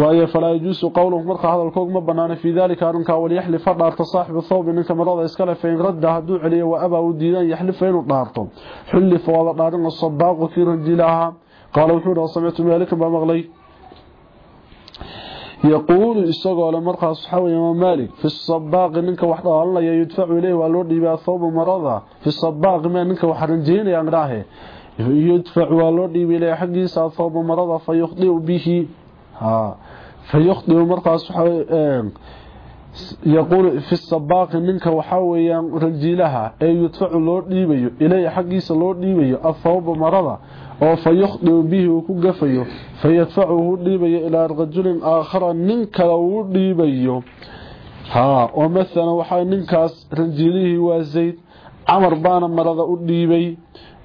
waayo falaa yajuusu qowluhu marka hadalkoog ma banaana fii dalika arrinkaa walyaxlifa dhaarto saaxibu thawbi ninka marada iskale fain radda hadduu celiyo wa abaa u diidan yaxlifa inuu dhaarto xullifa waaba dhaarin asabaaqu kii ranjilahaa qaala wuxuu yidhi samictu maalikan baa maqlay yaquulu isagoo le markaas waxaa weeye imaam maalik fi sabaaqi ninka wax dhaalanaya yudfacu ileyhi waa loo dhiibaa thawba marada fi sabaaqi mee ninka wax ranjeynaya midhaahe يدفع والودي بلا حقي صوب مرض فيخطئ به. ها فيخطئ مرقس آه، يقول في السباق منك وحاوي رجيلها أي يدفع لو ديبيو إلى حقيس لو ديبيو أفوب مرضا أو فيخد به وكغفيو فيدفعه ديبيو إلى رجل آخر منك لو ديبيو ها ومثلا وحاوي منكاس رجيله وزيد عمر بان مرضا وديبي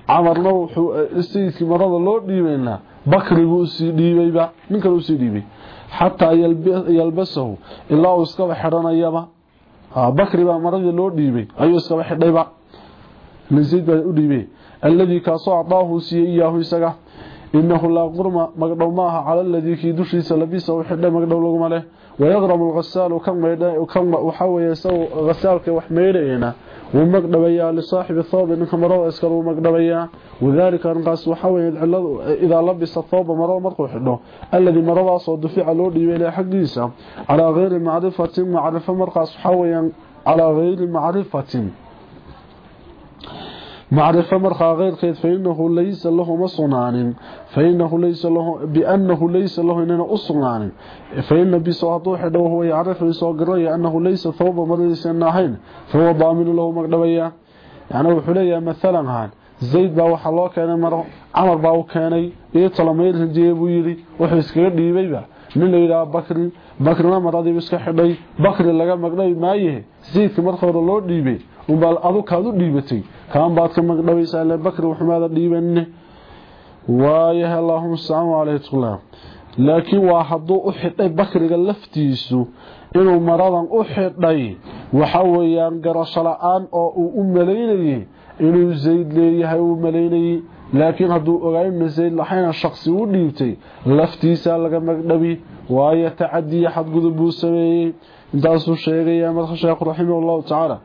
camarna wuxuu sayidkii marada loo dhiibaynaa bakribuu usii dhiibayba nin kale usii dhiibay xataa yalbasahu ilaa uu iskaba xidhanayaba bakri baa maradii loo dhiibay ayuu iskaba xidhayba zayd baa u dhiibay alladii kaasoo acdaahu siiyey iyaahu isaga inahu laa qurma magdhow maaha cala aladii kii dushiisa labisa u xidhay magdhow laguma leh wayaqramu lghasaalu waxaa weye isagu hasaalka wax meydhayana ومقدبيا لصاحب الثوب إنك كمرو إسكر ومقدبيا وذلك أن قاس وحوي العلد إذا لبس الثوب مرو مرقو خدو الذي مرضا سو دفع لو ديبينا حقيسا على غير المعرفه معرفة مرقس حويا على غير المعرفه laysa lahu biannahu laysa lahu inana u sugnaanin faina biso hadduu xidho huwa yacrifu isoo garaya annahu laysa thawba maradiisana ahayn fahuwa daaminu lahu magdhabaya yani wuxuu leeyahay maalan haan zayd baa waxaa loo keenay maro camar baa u keenay iyo talamayl rajiye buu yidhi wuxuu iskaga dhiibayba nin la yidhaha bakri bakrina maradiibu iska xidhay bakri laga magdhabi maayahe zaydka marka hore loo dhiibay unbaa adu kaad u dhiibatay kaan baad ka magdhabaysaa ile bakri waxmaada dhiibanne waayaha allaahuma stacaan caleyhi tqlaa laakiin waa hadduu u xidhay bakriga laftiisu inuu maradan u xidhay waxa weeyaan garasho la'aan oo uu u malaynayey inuu zayd leeyahay uu malaynayey laakiin hadduu ogaa ina zayd laxayna shaqsi u dhiibtay laftiisaa laga magdhabi. Waayo tacadiya xadgudub buu sameeyey. Intaasuu sheegaya marka sheekhu raximah allahu tacaala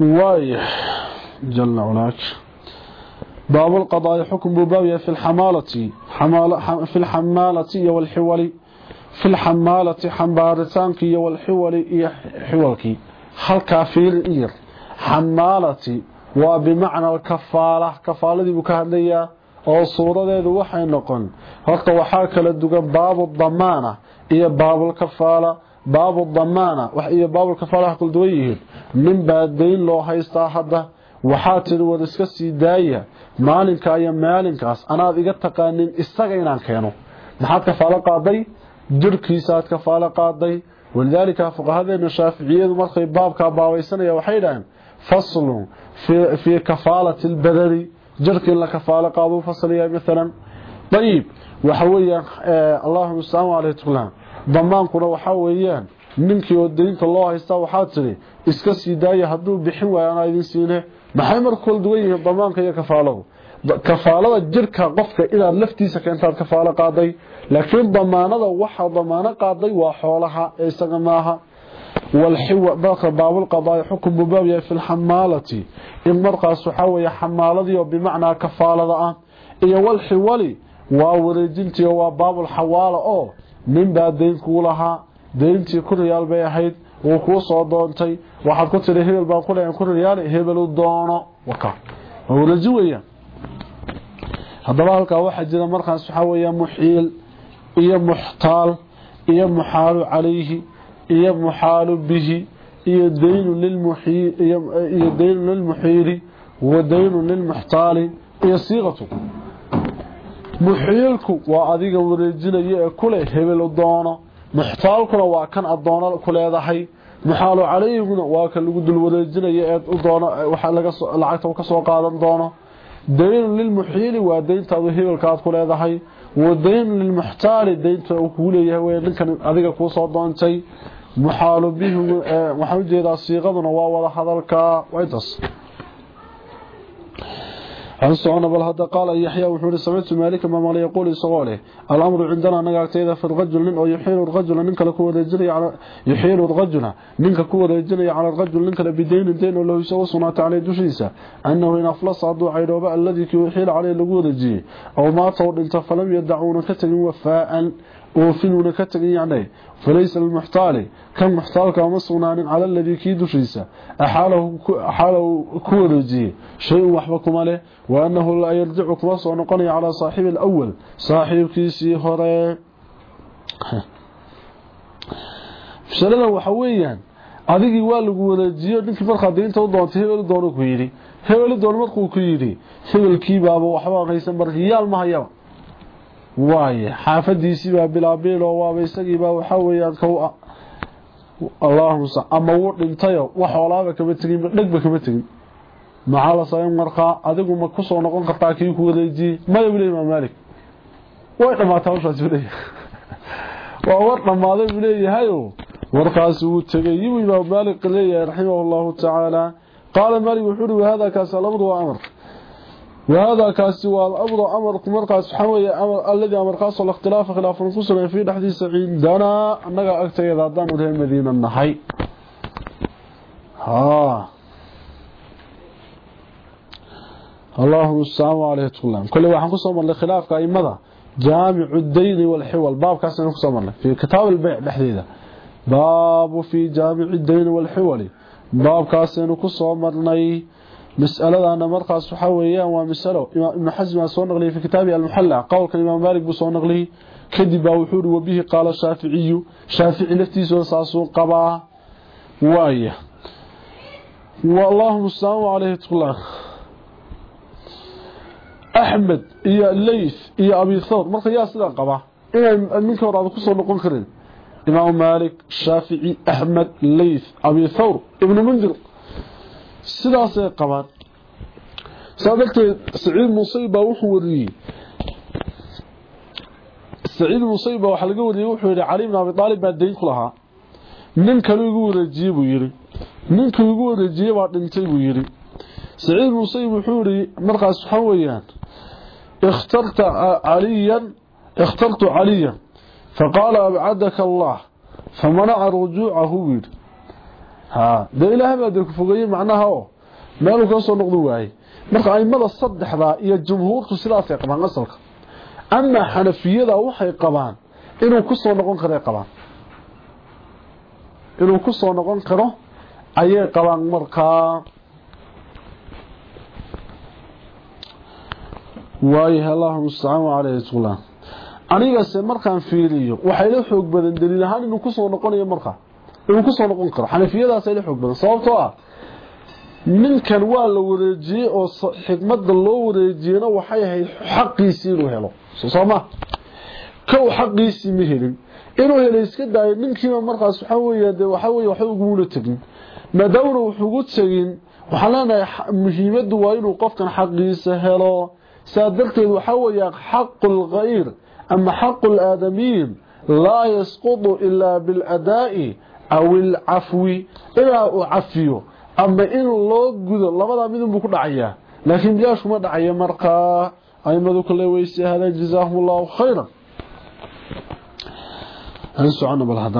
وايه جل وعلاك باب القضاء حكم بابية في الحمالة حمالة في الحمالة والحول في الحمالة حمبارتانك والحول حولك هل كافير إير حمالة وبمعنى الكفالة كفالة دي بكهدلية oo suuradeedu waxay noqon horta waxaa kala dugan baabu damaana iyo baabul kafaala baabu damaana wax iyo baabul kafaala kala duwan yihiin nin baa dayn loo haystaa hadda? Waxaa tiri war iska sii daaya. Maalinka iyo maalinkaas anaad iga taqaanin isaga inaan keeno. Maxaad kafaalo qaaday? Jirkiisaaad kafaalo qaaday. Walidaalika fuqahadeena shaaficiyadu markay baabkaa baabaysanaya waxay dhaheen faslun fii kafaalati lbadani jirka in la kafaalo qaado fasal yahay maalan ayib waxa weeyaan allahuma stacaan caleyhi tqlaan damaankuna waxaa weeyaan ninkii oo daynta loo haystaa waxaa tiri iska sii daaya hadduu bixin waayo anaa idin siine. Maxay marka kala duwan yihiin damaanka iyo kafaaladu kafaalada jirka qofka inaad laftiisa keentaad kafaalo qaaday laakiin damaanada waxaa damaano qaaday waa xoolaha ee isaga maaha. Baabulqadaai xukun bubaabyahay fi lxamaalati in markaas waxaa weeye xamaaladii oo bimacnaa kafaalada ah. Iyo walxiwali waa wareejintii waa baabulxawaala oo nin baa dayn kuu lahaa dayntii ku riyaal bay ahayd wuu kuu soo doontay. Waxaad ku tiri hebel baan ku leeyahay ku riyaal hebelu doono. Waka. Wareejin weeyaan? Haddaba halkaa waxaa jira markaas waxaa weeya muxiil iyo muxtaal iyo muxaalu calayhi iyo muxaalu bihi iyo daynu iyo daynu lilmuxiili wa daynu lilmuxtaali iyo siiqatu muxiilku waa adiga wareejinaya ee kule hebel doono muxtaalkuna waa kan adoono ku leedahay. Muxaalu calayhiguna waa kan lagu dul wareejinaya ee lacagta ka soo qaadan doono. Daynu lilmuxiili waa dayntaadu hebelkaad ku leedahay. Wa daynu lilmuxtaali daynta uu kugu leeyahay wey ninkan adiga kuu soo doontay. Muxaalu bihi waxaan u jeedaa siiqaduna waa wada hadalka. Waa intaas عن سعنا بل هذا قال يحيى وحوري سمعت مالك ما مالي يقول سغوله الأمر عندنا أكتئذا في الرجل أو يحيل الرجل منك لكو رجلي على يحيل الرجل منك كو رجلي على الرجل منك بدين دين ولو يسوى صناة عليه دوشيسا أنه إن أفلس عدو عيروبا الذي يحيل عليه لكو رجي أو ما طور انت فلم يدعون كتن وفاء ka tegin yacnay muxtaalka ama sugnaanin cala aladii kii dushiisa axaalahu ku wareejiyey shay-un waxba kuma leh wa annahu laa yarjicu kuma soo noqonaya calaa saaxibi alawal saaxiibkiisii hore masaladan waxa weeyaan adigii waa lagu wareejiyo ninkii markaa diinta u doontay hebeli doonu ku yidhi hebeli doon markuu ku yidhi hebelkiibaaba waxba haysan markiyaal ma hayaba waaye xaafadiisii baa bilaabiil oo waaba isagiibaa waxaa weeyaan kow allahumsa ama wuu dhintayo wax hoolaaba kama tegin dhegba kama tegin. Maxaa la sameyn markaa adigu ma ku soo noqon kartaa kii ku wareejiyey maya leeyahy imaam maalik. Way dhammaatay hawshaasi buu leeyahay. Waa war dhammaaday buu leeyahayo warkaasi wuu tegay. Yibuu imaam maalik leeyahay raximah allahu tacaala qaala maalik wuxuu uhi wahada kaasi alamru waa amar وهذا كاسي والأمر أمر مرقس حوي أمر الذي أمر قاس الاختلاف خلاف نفسنا في حديث عندنا أنك أكتر إذا دان وله المدينة النحي. ها. اللهم السلام عليه وسلم. كل واحد قصة من الخلاف كأيمة جامع الدين والحوال باب كاسي نقصة من في كتاب البيع بحديدة باب في جامع الدين والحوال باب كاسي نقصة من مسألة مرقس وحويا ومسألة ابن حزم سو نقلي في كتابه المحلى قول الإمام مالك بسو نقلي كذب وحور وبه قال الشافعي. شافعي لفتيسو ساسو قبا وايه والله مستعان عليه تقول أحمد إيا الليث إيا أبي ثور. مرقى يا سيدا قبا. إنا منك وراد كسو نقول كرين. إمام مالك شافعي أحمد الليث أبي ثور. ابن منذر. Sidaasay qabaan. Saa darteed saciid musayba wuxuu wariyey. Saciid musayba waxaa laga wariyey wuxuu yidhi cali bn abi aalib baa dayn ku lahaa. Nin kale igu wareejiyey buu yidhi. Ninkii igu wareejiyey baa dhintay buu yidhi. Saciid musayb wuxuu yidhi markaas waxaa weeyaan ikhtarta caliyan ikhtartu caliyan faqaala abcadaka allah famanaca rujuucahu buu yidhi ha dee ilaahay baa dee ku fogeeyey macnaha oo meeluu kaga soo noqdi waaye marka aimada saddexdaa iyo jumhuurtu sidaasay qabaan asalka. Amaa xanafiyada waxay qabaan inuu ku soo noqon karay qabaan. Inuu ku soo noqon karo ayay qabaan markaa waayahay allahuma mustacaan wacaleyhi tqlaa anigase markaan fiiliyo waxayla xoog badan daliil ahaan inuu ku soo noqonayo markaa inuu ku soo noqon karo. Xanafiyadaas ay la xoog badan. Sababtoo ah ninkan waa la wareejiyey oo xikmadda loo wareejiyeyna waxay ahayd xaqiisii inuu helo. Sooma kow xaqiisii ma helin. Inuu helay iska daayo ninkiiba markaas waxaa weya de waxaa wey waxba ugumuna tegin. Maadaamuna wuxuugu tegin waxaan leenahay muhiimaddu waa inuu qofkan xaqiisa helo. Saa darteed waxaa weya xaqu lkhayr ama xaqu laadamiin laa yasqudu ilaa biladaa'i aw ilcafwi ilaa uu cafiyo ama in loo gudo labada labadaa midunbuu ku dhacaya. Laakiin biyaashuma dhacayo markaa aimadu kale weyse hada jazaahum allahu khayra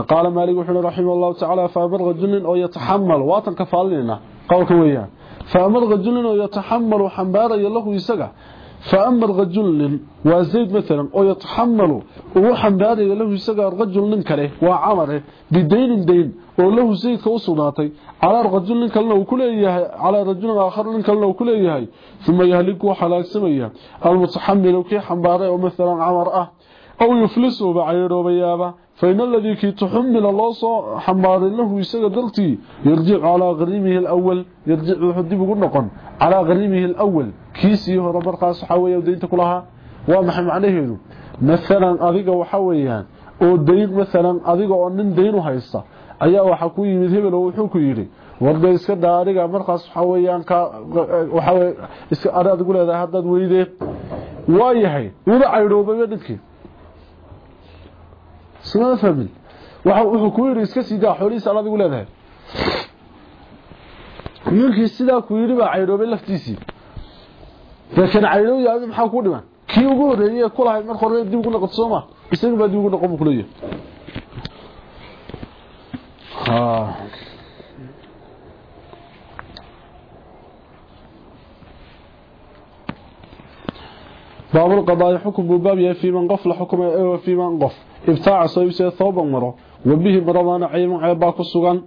qaala maalig wuxuui raxima allahu tacaala faamar rajulin oo yataxamal waatan ka faalinayna qowlka weeyaan. Faamar rajulin oo yataxamalu xambaarayo lahu isaga. يسقى فأمر رجل وزيد مثلا أو يتحمل وحنبارا يله يسقى رجل ننكره وعمره بدين دين وله زيد كوصناتي على رجل ننكلنا وكليه على رجل آخر ننكلنا وكليه ثم يهلك وحلاك سمية. المتحمل وكي حنبارا ومثلا عمر aw yuflisuuba cayadhoobayaaba fain aladii kii tuxumila loo soo xambaaray lahu isaga dartii yarjicu calaa qariimihi alwal yarjic wuxuu dib ugu noqon calaa qariimihi alwal kii sii hore markaas waxaa weeya daynta ku lahaa waa maxay macnaheedu maalan adiga waxa weeyaan oo dayn maalan adiga oo nin daynu haysta ayaa waxaa ku yimid hebel oo wuxuu ku yidhi warda iska daa adiga markaas waxaa weeyaan ka weydee waayahay uba caydhoobaya ninkii yiri iska siidaa xoolihiisa adigu leedahay ninkii sidaa ku yiri baa caydhoobay laftiisii laakiin caylooy aad maxaa ku dhiman kii ugu horeeyay ku lahayd marka hore dib ugu noqoto Soomaa isaga baa dib ugu noqon ku leeyahay ha باب القضاء حكم بباب في من قفل حكم في من قف إبتاع صيبسه ثوبا مره وبه مرضان عيب عيبا كسغان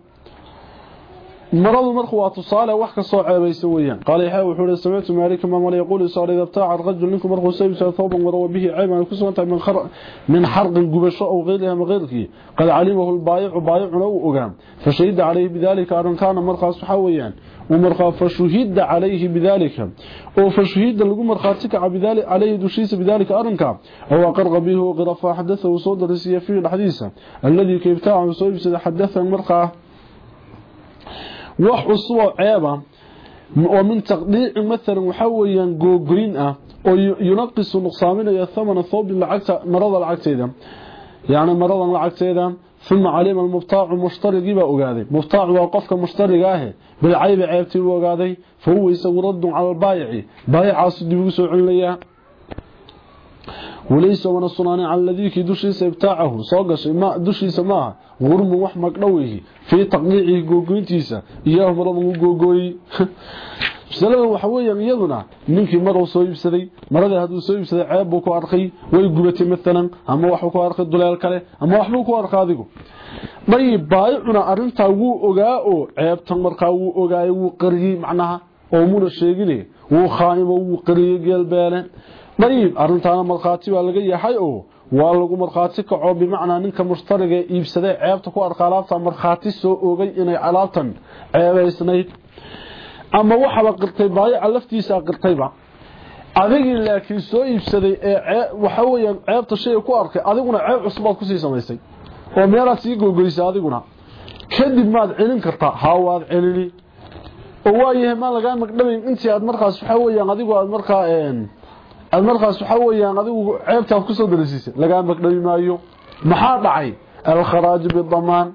مرض مرخوة الصالة وحكا صاعي بيسي ويان قال إحاء وحورة سمعت ماريك مامولي يقول صار إذا ابتاع الرجل منكم مرخوة سيبسة ثوبا وروا به عيما وكسمتها من, من حرق القبشاء وغيرها مغيرك قد علمه البايع وبايعنا وأقام فشهد عليه بذلك أرن كان مرخوة صحاويا ومرخوة فشهد عليه بذلك. وفشهد لكم مرخاتك عليه دوشيس بذلك أرن كان هو قرغ به وقرفه حدثه وصدر سيافير الحديثة الذي كيبتاع سيبسة حدثه مرخوة oo ceeba oo min taqdiic maalan waxa weeyaan googoyn ah oo yunaqisu nuqsaaminaya thamana thawb lacagta marada lacagteeda yaani marada lacagteeda ثم علم المبتاع مشتري با اوغادي مبتاع ah bil ayb ceebti uu ogaaday fuu isagu rad على بايعاas dib ugu soo celinaya walaysa wana sunaani cala ladiikii dushiisa ibtaacahu soo gashay dushiisa maaha gurmun wax magdhow ihi fii taqdiicihi googoyntiisa iyaahu maradan u googooyey masalada waxa weeyaan iyaduna ninkii maruu soo iibsaday maradii hadduu soo iibsaday ceeb buu ku arkay way gubatay maalan ama waxuu ku arkay duleel kale ama waxbuu ku arka adigu dayib baayicuna arrintaa wuu ogaa oo ceebtan markaa wuu ogaayay wuu qariyey macnaha oo muna sheegine wuu khaanimo wuu qariyey geelbeele dayib arintaana markhaati baa laga yahay oo waa lagu markhaati kaco bimacnaa ninka mushtariga iibsaday ceebta ku arka alaabta markhaati soo ogay inay alaabtan ceebaysnayd. Ama waxaba qirtay baayaca laftiisa qirtayba adigii laakiin soo iibsaday ee waxa weeyaan ceebta shay ku arkay adiguna ceeb cusub aad ku sii samaysay. Oo meelaad sii googoysay adiguna. Kadib maad celin kartaa haa waad celini. Oo waayahay ma lagaa magdhabayn intii aad markaas waxa weeyaan adigu aad markaa aad markaas waxa weeyaan adigu ceebtaad ku soo darasiisay lagaa magdhabi maayo. Maxaa dhacay? Al-kharaaj bidamaan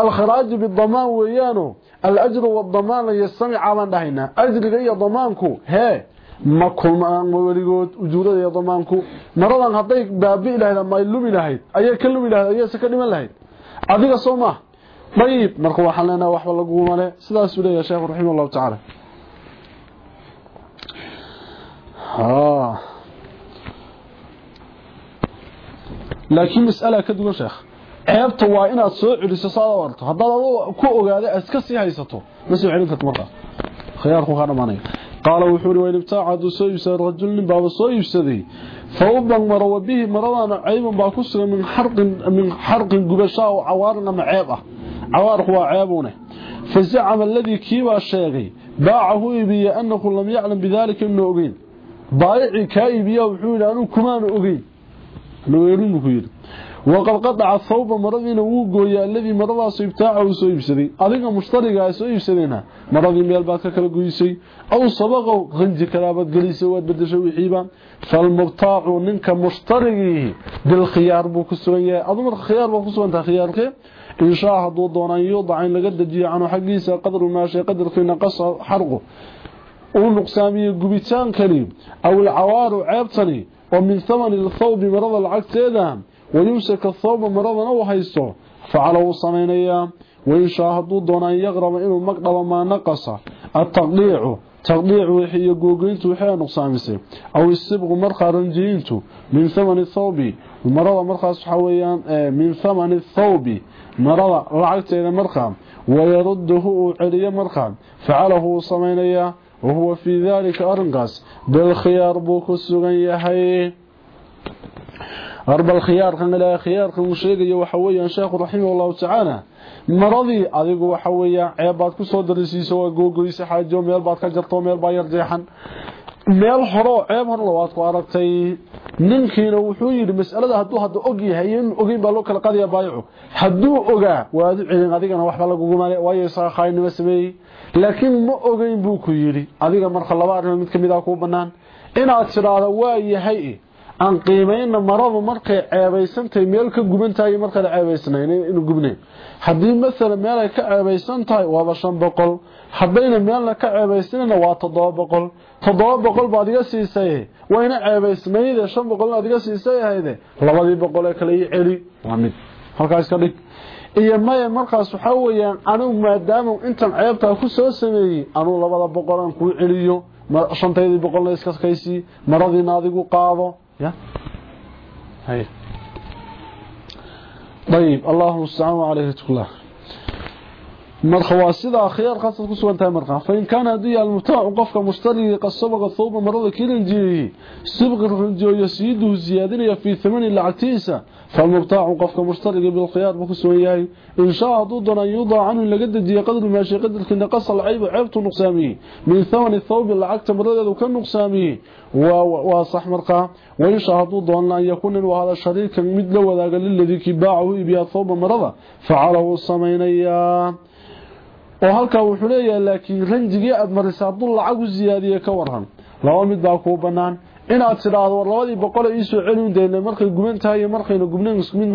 al-kharaaj bidamaan weeyaano al-ajru wad-damaan yastamica baan dhahaynaa ajriga iyo damaanku hee ma kulmaan weligood ujuurada iyo damaanku. Maradan hadday baabi'i lahayd ama ay lumi lahayd ayay ka lumi lahayd ayayse ka dhiman lahayd. Adiga soo maah dayib. Marka waxaan leenaha waxba laguma le sidaasuu leeyahay sheekhu raximah allahu tacaala laakiin mas'ala ka duwan sheekh ceebta waa inaad soo celiso saad warto haddaad adoo ku ogaada iska sii haysato ma soo celin karto markaa khiyaarku ka dhamaanaya qaala wuxuu weyn ibtaacadu soo iibsaday rajul nin baaba soo iibsaday fawban mara wabihi maradana cayban baa ku sugan min xarqin min xarqin gubashaa oo cawaarin ama ceeb ah cawaarku waa ceebune fazacama alladii kiibaa sheegay baacahu iibiya annahu lam yaclam bidaalika inuu ogeyn baayicii kaa iibiya wuxuu yidhi anuu kumaanu ogeyn نويرين كير وقد قطع الثوب مرضينا وغويا الذي مرضاس ابتاعه سو يبسدي adiga mushtariga soo iibsadayna maradii meel baad ka kala goysay aw sabaqo qanji kalaabad galisay wad bedeshay wixiiba fal mubtaacu ninka mushtariga bil khiyaar buu ku sugan yahay adu marka khiyaar buu ku sugan tahay khiyaarke in shaa haduu doonaan iyo dacayn laga dajiyo canu xaqiisa qadru ma shay qadarkiina qas ومن ثمن الثوب مرض العكتيدا ويمسك الثوب مرضا أو هيستو فعلوا صمينيا وإن شاهدوا دون أن يغرب إنه مقدم ما نقص. التقليع تقليع وحي قوقينت وحي نقصامسي أو السبغ مرقى رنجينت من ثمن الثوب مرض مرقى صحويا من ثمن الثوب. مرض العكتيدا مرقى ويرده علي مرقى فعله صمينيا wahuwa fii daalika arrinkaas bilkhiyaar buu ku sugan yahay arbal khiyaarkan ilaahay khiyaarkan uu sheegayo waxa weeyaan sheekhu raximahullahu tacaala maradii adigu waxa weeyaan ceebbaad ku soo darisiiso waa googoysa xaajo meel baad ka jarto meel baa yar jeexan meel horoo ceeb hor ku aragtay ninkiina wuxuu yidhi mas'alada hadduu hadda og yahay iyo ogeyn baa loo kala qadaya baayicu hadduu ogaa waad u celin adigana waxba laguguma waayo saakhaynimo sameeyey laakiin ma ogeyn buu ku yidhi adiga marka laba arrimood mid ka mid ah kuu bannaan. Inaad tidhaahdo waa yahay aan qiimayna maradu markay ceebaysantahay meel ka guban tahay markay ceebaysnayn inuu gubnayn. Haddii masalan meel ay ka ceebaysan tahay waaba shan boqol. Haddayna meelna ka ceebaysanayna waa toddoba boqol. Toddoba boqol baad iga siisay. Wayna ceebaysnayde shan boqol aad iga siisay ahayde labadii boqol ee kale ii celi. Waa mid. Halkaas ka dhig iyo maya markaas waxaa weeyaan anugu maadaama intan ceebtaa ku soo sameeyey anuu labada boqol aan kuu celiyo shantaydii boqolna iskakaysii maradiina adigu qaado. Ayb allahuma mustacaan aleyh ratullah marka waa sida khiyaar qasad ku sugan tahay marka fa in kana hadii almutaa qofka mushtari qasabga thawba marada kilinjii sibqir runjooyo siidu ziyadinaya fi thamani lacagtiisa فالمبتاع قفك مشترك بالخيار بكسوان ياهي إن شاء ضدنا يوضع عنه لقد دي قدر ما شيء قدر كنا قص العيب عيبته نقسامه من ثمن الثوب اللي عكت مرده وكان نقسامه وصح مرقا شاء ضدنا أن يكون وهذا الشريك مثل وذاك للذي كباعه إبيا الثوب مرده فعله الصمينيان oo halka wuxuu leeyahay laakiin ranjigii aad marisay hadduu lacag u ziyaadiye ka waran laba mid baa kuu banaan inaad tidhaahdo war labadii boqol ee iisoo celin deynay markay guban tahay iyo markayna gubnayn isku mid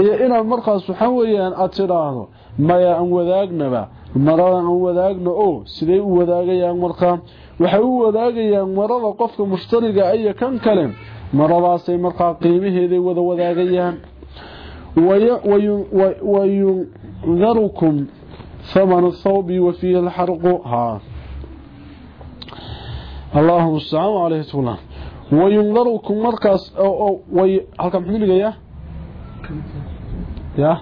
iyo inaad markaas waxaa weeyaan aad tidhaahdo maya aan wadaagnaba maradan aan wadaagno? Oo siday u wadaagayaan markaa? Waxay u wadaagayaan marada qofka mushtariga iyo kan kale. Maradaasay markaa qiimaheeday wada wadaagayaan. Wayundarukum ثمن الثوب وفيه الحرق ها اللهم استعان عليه تقولان وينظركم مركز أو أو وي هل كم حمد يا يا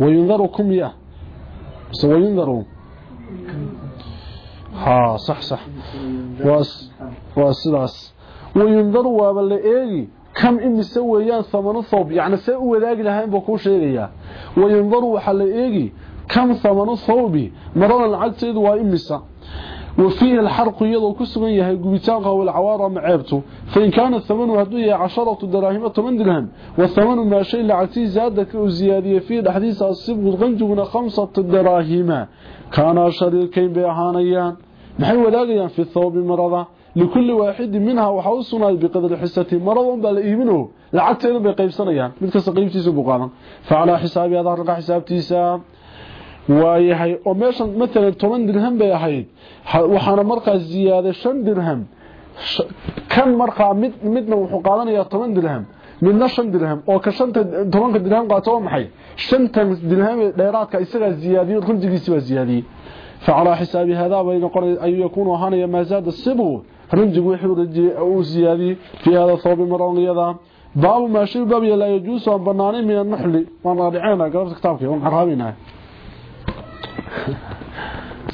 وينظركم يا وينظروا ها صح صح واس واسداس وينظروا وابل ايغي كم إن سويان ثمن الثوب يعني سوى ذاك لهين بكو شيغيا وينظروا la eegi kam thamanu thawbi marada lacagteedu waa imisa وفيه الحرق yahay gubitaanka wal cawaara maceebtu فإن كان الثمن هدو yahay 10 دراهم 8 درهم. والثمن ما شيء لعتي زاد كو زياديه في الحديث السبق غنجنا 5 دراهم. كان شريكين بيهانيان. maxay wadaagayaan fi thawbi marada لكل واحد منها waxa u sugnaaday biqadar xisati maradan baa la iibino lacagteeda bay qaybsanayaan mid kasta qaybtiisa buu qaadan faala xisaabi adaa raqa xisaabtiisa waayahay oo meeshan mesela 10 dirham bay ahayd waxaana markaas ziyaada 5 dirham kan markaa mid midna wuxuu qaadanayaa 10 dirham midna 5 dirham oo ka 5 10 dirham qaato maxay 5 dirham dheeraadka isaga ziyaadiyo runtigiisa waa rinjigu wuxuu rajiyey uu siyaadiyey fii hada thoobi maroonyada baabu maa shay baabiya laa yajuusu aan banaanay min anuxli waan raadicayna galabta kitaabka waan carraabinahay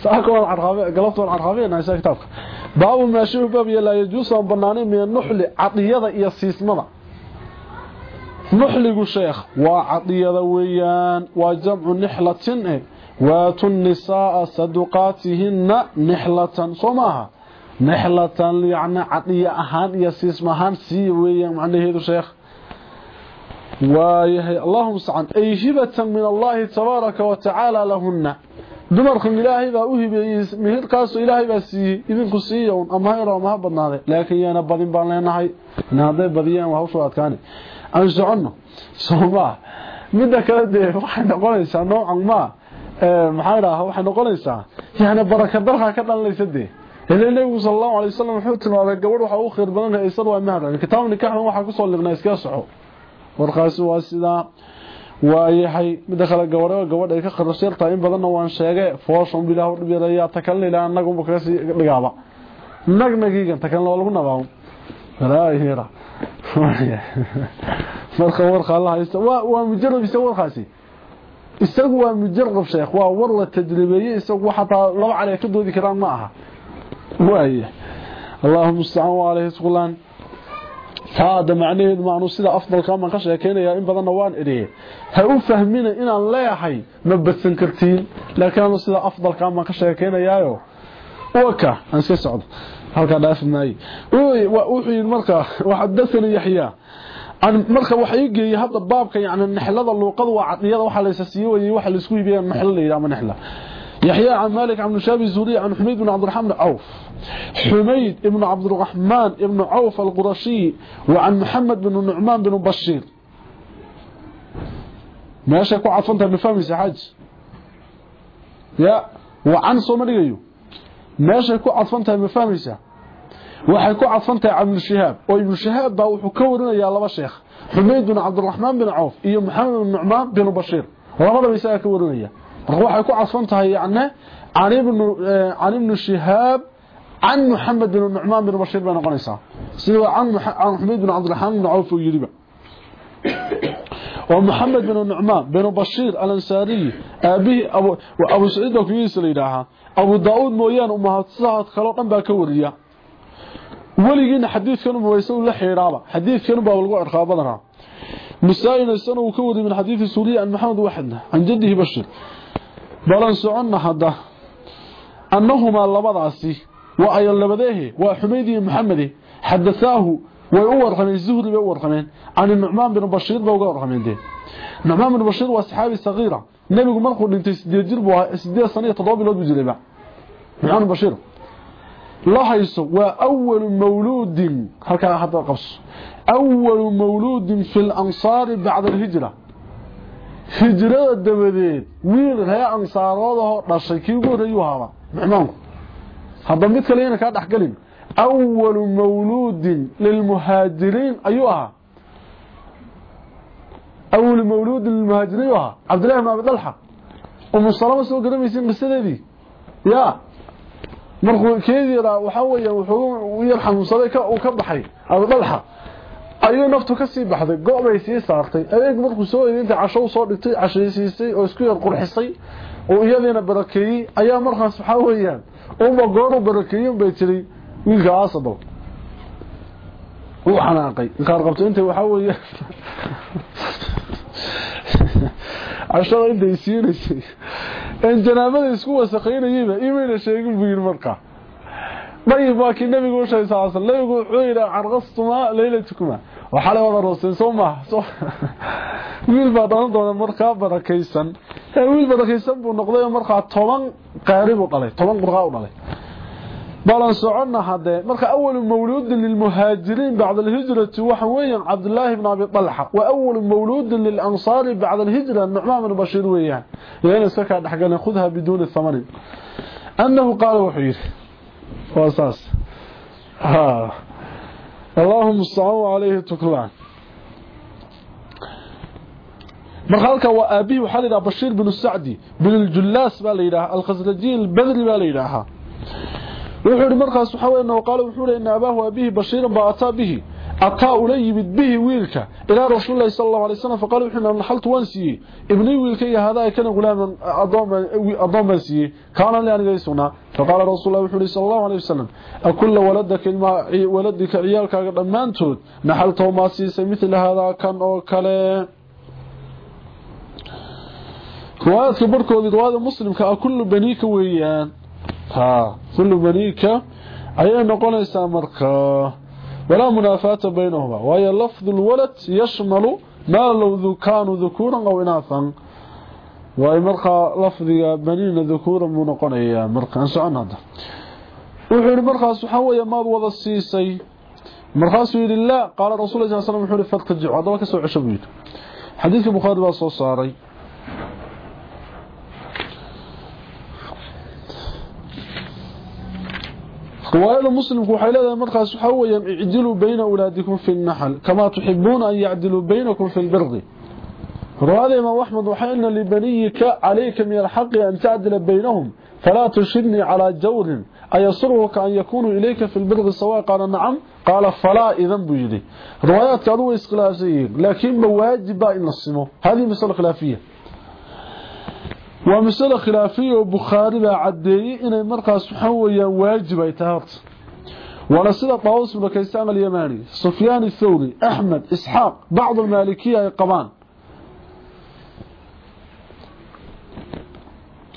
saaka waan carraabe galabta waan carraabinahay saa kitaabka. Baabu maa shay baabiya laa yajuusu aan banaanay min anuxli cadiyada iyo siismada. Nuxligu sheekh waa cadiyada weeyaan waa jamcu nixlatin eh. Waatu nisaaa saduqaatihina nixlatan soo maaha nexlatan yacni cadhiya ahaan iyo siisma ahaan siiya weeyaan macnaheedu sheekh waayahay allahum sacan ay hibatan min allaahi tabaaraka wa tacaala lahunna dumarkan ilaahay baa u hibeeyey mihirkaasoo ilaahay ba siiyey idinku siiya un ama ha yaroo ama laakiin yaana badin baan leenahay ina badiyaan waa hawshoo adkaani aan soconno soo maa kale dee waxay noqonaysaa noocan maa maxaa idhaha waxay noqonaysaa yani barakadarha ka dhalanaysa dee uu khayr badan ay sar waa mahad kitaab nikaah waxa ku soo liqnaa iska soco warqaas waa sida waayahay mid kale gabadh gabadh ay ka qarasheerta in badan waan sheegay fooshon bilaah u dhibeeyaa takalna ilaa anagu ma kaasi dhigaaba nagnagiigan takalna waa lagu nabaa walaahira marka warqa Allah haysta waa waa mujarrab isa warqaasi isagu waa mujarrab sheekh waa war la tajribeeyay isagu waxa taa laba cali ka doodi karaan ma aha waaya اللهم استعان عليه سقلان هذا معناه معنو sida afdalka ma ka sheekeynaya in badan waan iriye ha u fahmina inaan leeyahay ma badsan kartiin laakiin sida afdalka ma ka sheekeynayaayo waka aan iska socdo halka dhaafnay wuxuu marka waxa dasana yaxya an marka waxa ii geeyay hadda baabka yaani naxlada luuqada waa cadiyada waxa la isasiiyay waxa la isku iibiyay naxla la yiraahdo naxla يحيى عن مالك عن نشابي الزوري عن حميد بن عبد الرحمن عوف. حميد بن عبد الرحمن بن عوف القرشي وعن محمد بن النعمان بن بشير. ما يشكو عطفنت بن فامي سيحاج يا وعن صومري أيوه. ما يشكو عطفنت بن فامي سيحاج وحيكو عطفنت عبد الشهاب وابن الشهاب باو حكورنا يا الله شيخ. حميد بن عبد الرحمن بن عوف. اي محمد بن النعمان بن بشير. ورمضا بيساكو ورنية waxay ku cadfan tahay yacni can ibn can ibn shahaab can maxamed bin nucmaan bin bashiir bay noqonaysaa sida can xumayd bin cabdiraxmaan bin cawf uu yidhiba ومحمد بن النعمان بن بشير الانصاري ابي ابو ابو سعيد وكيس ليداها ابو داود مويان امهات صحات كلو دن با ka wariya waligiina xadiidkan uma waysa la xiriiraba xadiidkan baa lagu arkaa badana musaayina sanu ka wadi min xadiith suuriya balan soconna hada annahuma labadaasi wa ay labadeehe wa xumaydi maxamedi xadathaahu way u warqameen zuhri bay u warqameen an nu'man bin bashir baa uga warqameen de nu'man bin bashir waa saxaabi sagiira nabigu markuu dhintay 8 jir buu ahaa 8 sano iyo 7 bilood buu jiray ba nu'man bashir لهيس وأول مولود هكا هذا قص أول مولود في الأنصار بعد الهجرة هجرة الدبدين ويل هي أنصاراده رشي كي غوريو هذا معمانكم هذا مid kale ina ka dhaxgalin أول مولود للمهاجرين أيها أول مولود للمهاجرين أيها عبد الله بن أبي طلحة أم السلامة سوى قدميسين قصدي يا markuu keediira waxa weeye wuxuu yar xanuunsaday uu ka baxay abu dalxa ayuu naftu ka sii baxday go'bay sii saartay. Adeeg markuu soo idinta casho soo dhigtay cashaysiisay oo isku yar qurxisay oo iyadina barakeeyay ayaa markaas waxa weeyaan uma goor barakeeyay bay jiray wiilka asabal uu xanaaqay. Inkaar qabto inta waxa weeye cashada intay siinaysay. In janaabada isku wasaqaynayba imayna sheegin buu yiri marka. Dayib waa nabigu u sheegay alayhi nabigu wuxuu yiri arqastuma laylatukuma waxa la wada sooma soo wiil baa dhan doona marka barakaysan wiil barakaysan buu noqday marka 10 qaarib u dhalay 10 qurqa u dhalay balan soconna hade marka awal mawlud lil muhajirin ba'da al hijrah waxa weeyaan abdullah ibn abi talha wa awal mawlud lil ansar ba'da al hijrah nu'man ibn bashir weeyaan yana saka dhaxgalay khudha bidun thaman annahu qala wuxuu واساس ها اللهم صل عليه تكلان مرخالك وابي وحال بشير بن السعدي بن الجلاس با ليراها الخزرجي البدري با ليراها wuxuu markaas waxa weeyna qaal wuxuu leeyahay abaahu abihi bashiir baata bihi. اتا اولى يمد به ويلكا إلى رسول الله صلى الله عليه وسلم فقال وحنا نحلت وانسي. ابني ويلكا هذا كان غلاما اضوما اضوما سي كان لي اني سونا فقال رسول الله صلى الله عليه وسلم أكل ولدك ما ولدك عيالك دمانتود نحلت وما سي مثل هذا كان أو كلي كواس بركودي دواد مسلم كأكل بنيك ويان. ها كل بنيك. أي نقول اسامركه ولا منافاة بينهما. وهي لفظ الولد يشمل ما لو ذو كانوا ذكورا أو إناثا. وهي مركا لفظ بنين ذكورا منقنيا مركا أنسعنا هذا. وحول مركا سحوية ما بوضى السيسي. مركا سويل الله. قال رسول الله صلى الله عليه وسلم وحول فتق الجوع. هذا كسو عشبيت حديث بخاري باصو صاري. رواية مسلم leedahay markaas waxa weeyaan icdilu bayna awlaadikum fi an-nahl kama tuhibbuna an ya'dilu baynakum fi al-birr رواية إمام أحمد وحين لبنيك عليك من الحق أن تعدل بينهم. فلا تشدني على جور. أيسرك أن يكونوا إليك في البرغ سواء قال نعم قال فلا إذن بجدي. روايات كانوا إسقلاسيين لكن مواجب إن الصمو هذه مسألة خلافية. ومسألة خلافية وبخاري بعدي إن مرقى سحوية واجب يتهرت ولا سيدة طاوس بن كيسان اليماني سفيان الثوري أحمد إسحاق بعض المالكية يقبان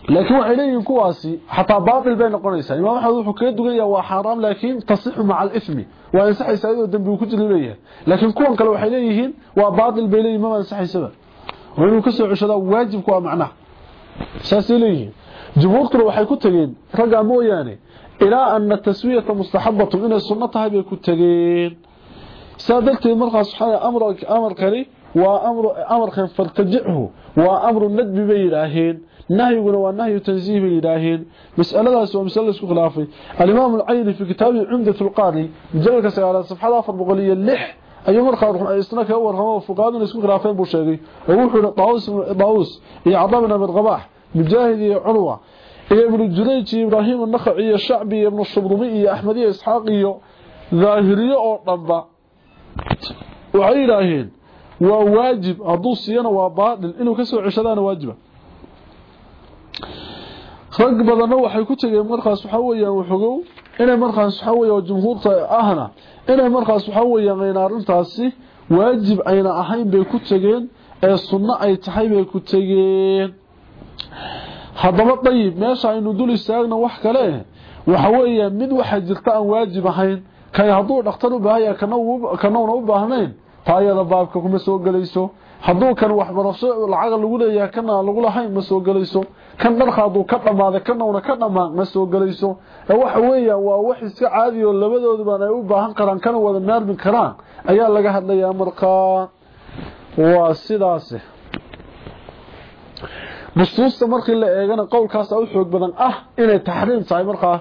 لكن وحيلين كواسي حتى باطل بين قريسا إمام أحمد وحكي دغيا وحرام لكن تصح مع الإثم وينصح يساعده الدنب وكجل ليه لكن كون كانوا وحيلين وباطل بين إمام ينصح يساعده وإنه كسر عشدا واجب كوا معناه saasay leeyihiin jumhuurtuna waxay ku tageen raggaa mooyaane ilaa ana taswiyata mustaxabatu inay sunno tahay bay ku tageen saa darteed markaas amarkani waa amarkan fartajichu waa amru nadbi bay yidhaaheen nahyiguna waa nahyu tansiih bay yidhaaheen masaladaas waa masale isku khilaafay alimaam alcayni fi kitaabihi cumdat lqaari mujaladka sagaalaad safxada afar boqol iyo lix ayuu markaa isna kaga warramo fuqaaduna isku khilaafeen buu sheegay oo wuxuu yihi daawus iyo cada bin abi rabax mujaahid iyo curwa iyo ibnu jurayj iyo ibraahim annakhaci iyo shacbi iyo ibnu shubdumi iyo axmed iyo isxaaq iyo daahiriye oo dhanba waxay yidhaaheen waa waajib hadduu siiyana waa baadil inuu kasoo ceshadaana waajiba rag badanna waxay ku tegeen markaas waxaa weyaan waxogow inay markaas waxaa weya jumhuurta ahna inay markaas waxaa weyaan ayna arrintaasi waajib ayna ahayn bay ku tegeen ee sunno ay tahay bay ku tegeen. Haddaba dayib meesha aynu dul istaagna wax kale waxa weeya mid waxaa jirta aan waajib ahayn kay hadduu dhakhtar u baahaya kanowna u baahnayn taa iyada baabka kuma soo gelayso hadduu kan waxbarasho lacaga lagu leeyahay kana lagu lahayn ma soo gelayso kan dharka ka dhammaaday kanowna ka dhammaan ma soo gelayso. Waxa weeya waa wax iska caadi oo labadooduban ay u baahan karaan kana wada maarmi karaan. Ayaa laga hadlayaa markaa waa sidaas. Nusuusta markii la eegana qowlkaasa u xoog badan ah inay taxriim tahay markaa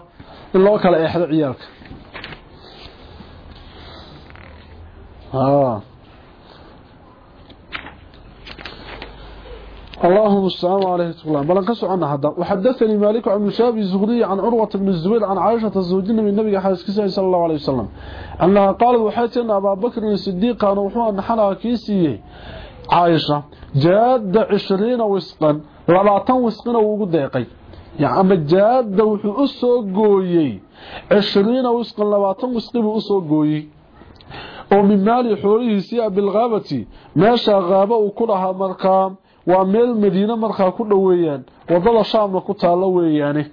in loo kala eexdo ciyaalka اللهم السلام عليه وسلم بلن كسعنا هذا. وحدثني مالك عن مشابه الزهري عن عروة بن الزبير عن عائشة الزوجين من النبي حاسكسي صلى الله عليه وسلم. أنها قالت وحيتنا أبا بكر الصديق كان وحوى نحلها كيسي. عائشة جاد عشرين وسقا. لباتن وسقنا وقو ديقي يعني جاد وحو أسو قويي عشرين وسقا لباتن وسقي أسو قويي oo min maali xoolihiisii bilqaabati meesha qaaba uu ku waa meel madiine markaa ku dhoweeyaan waddada shaamna ku taalo weeyaane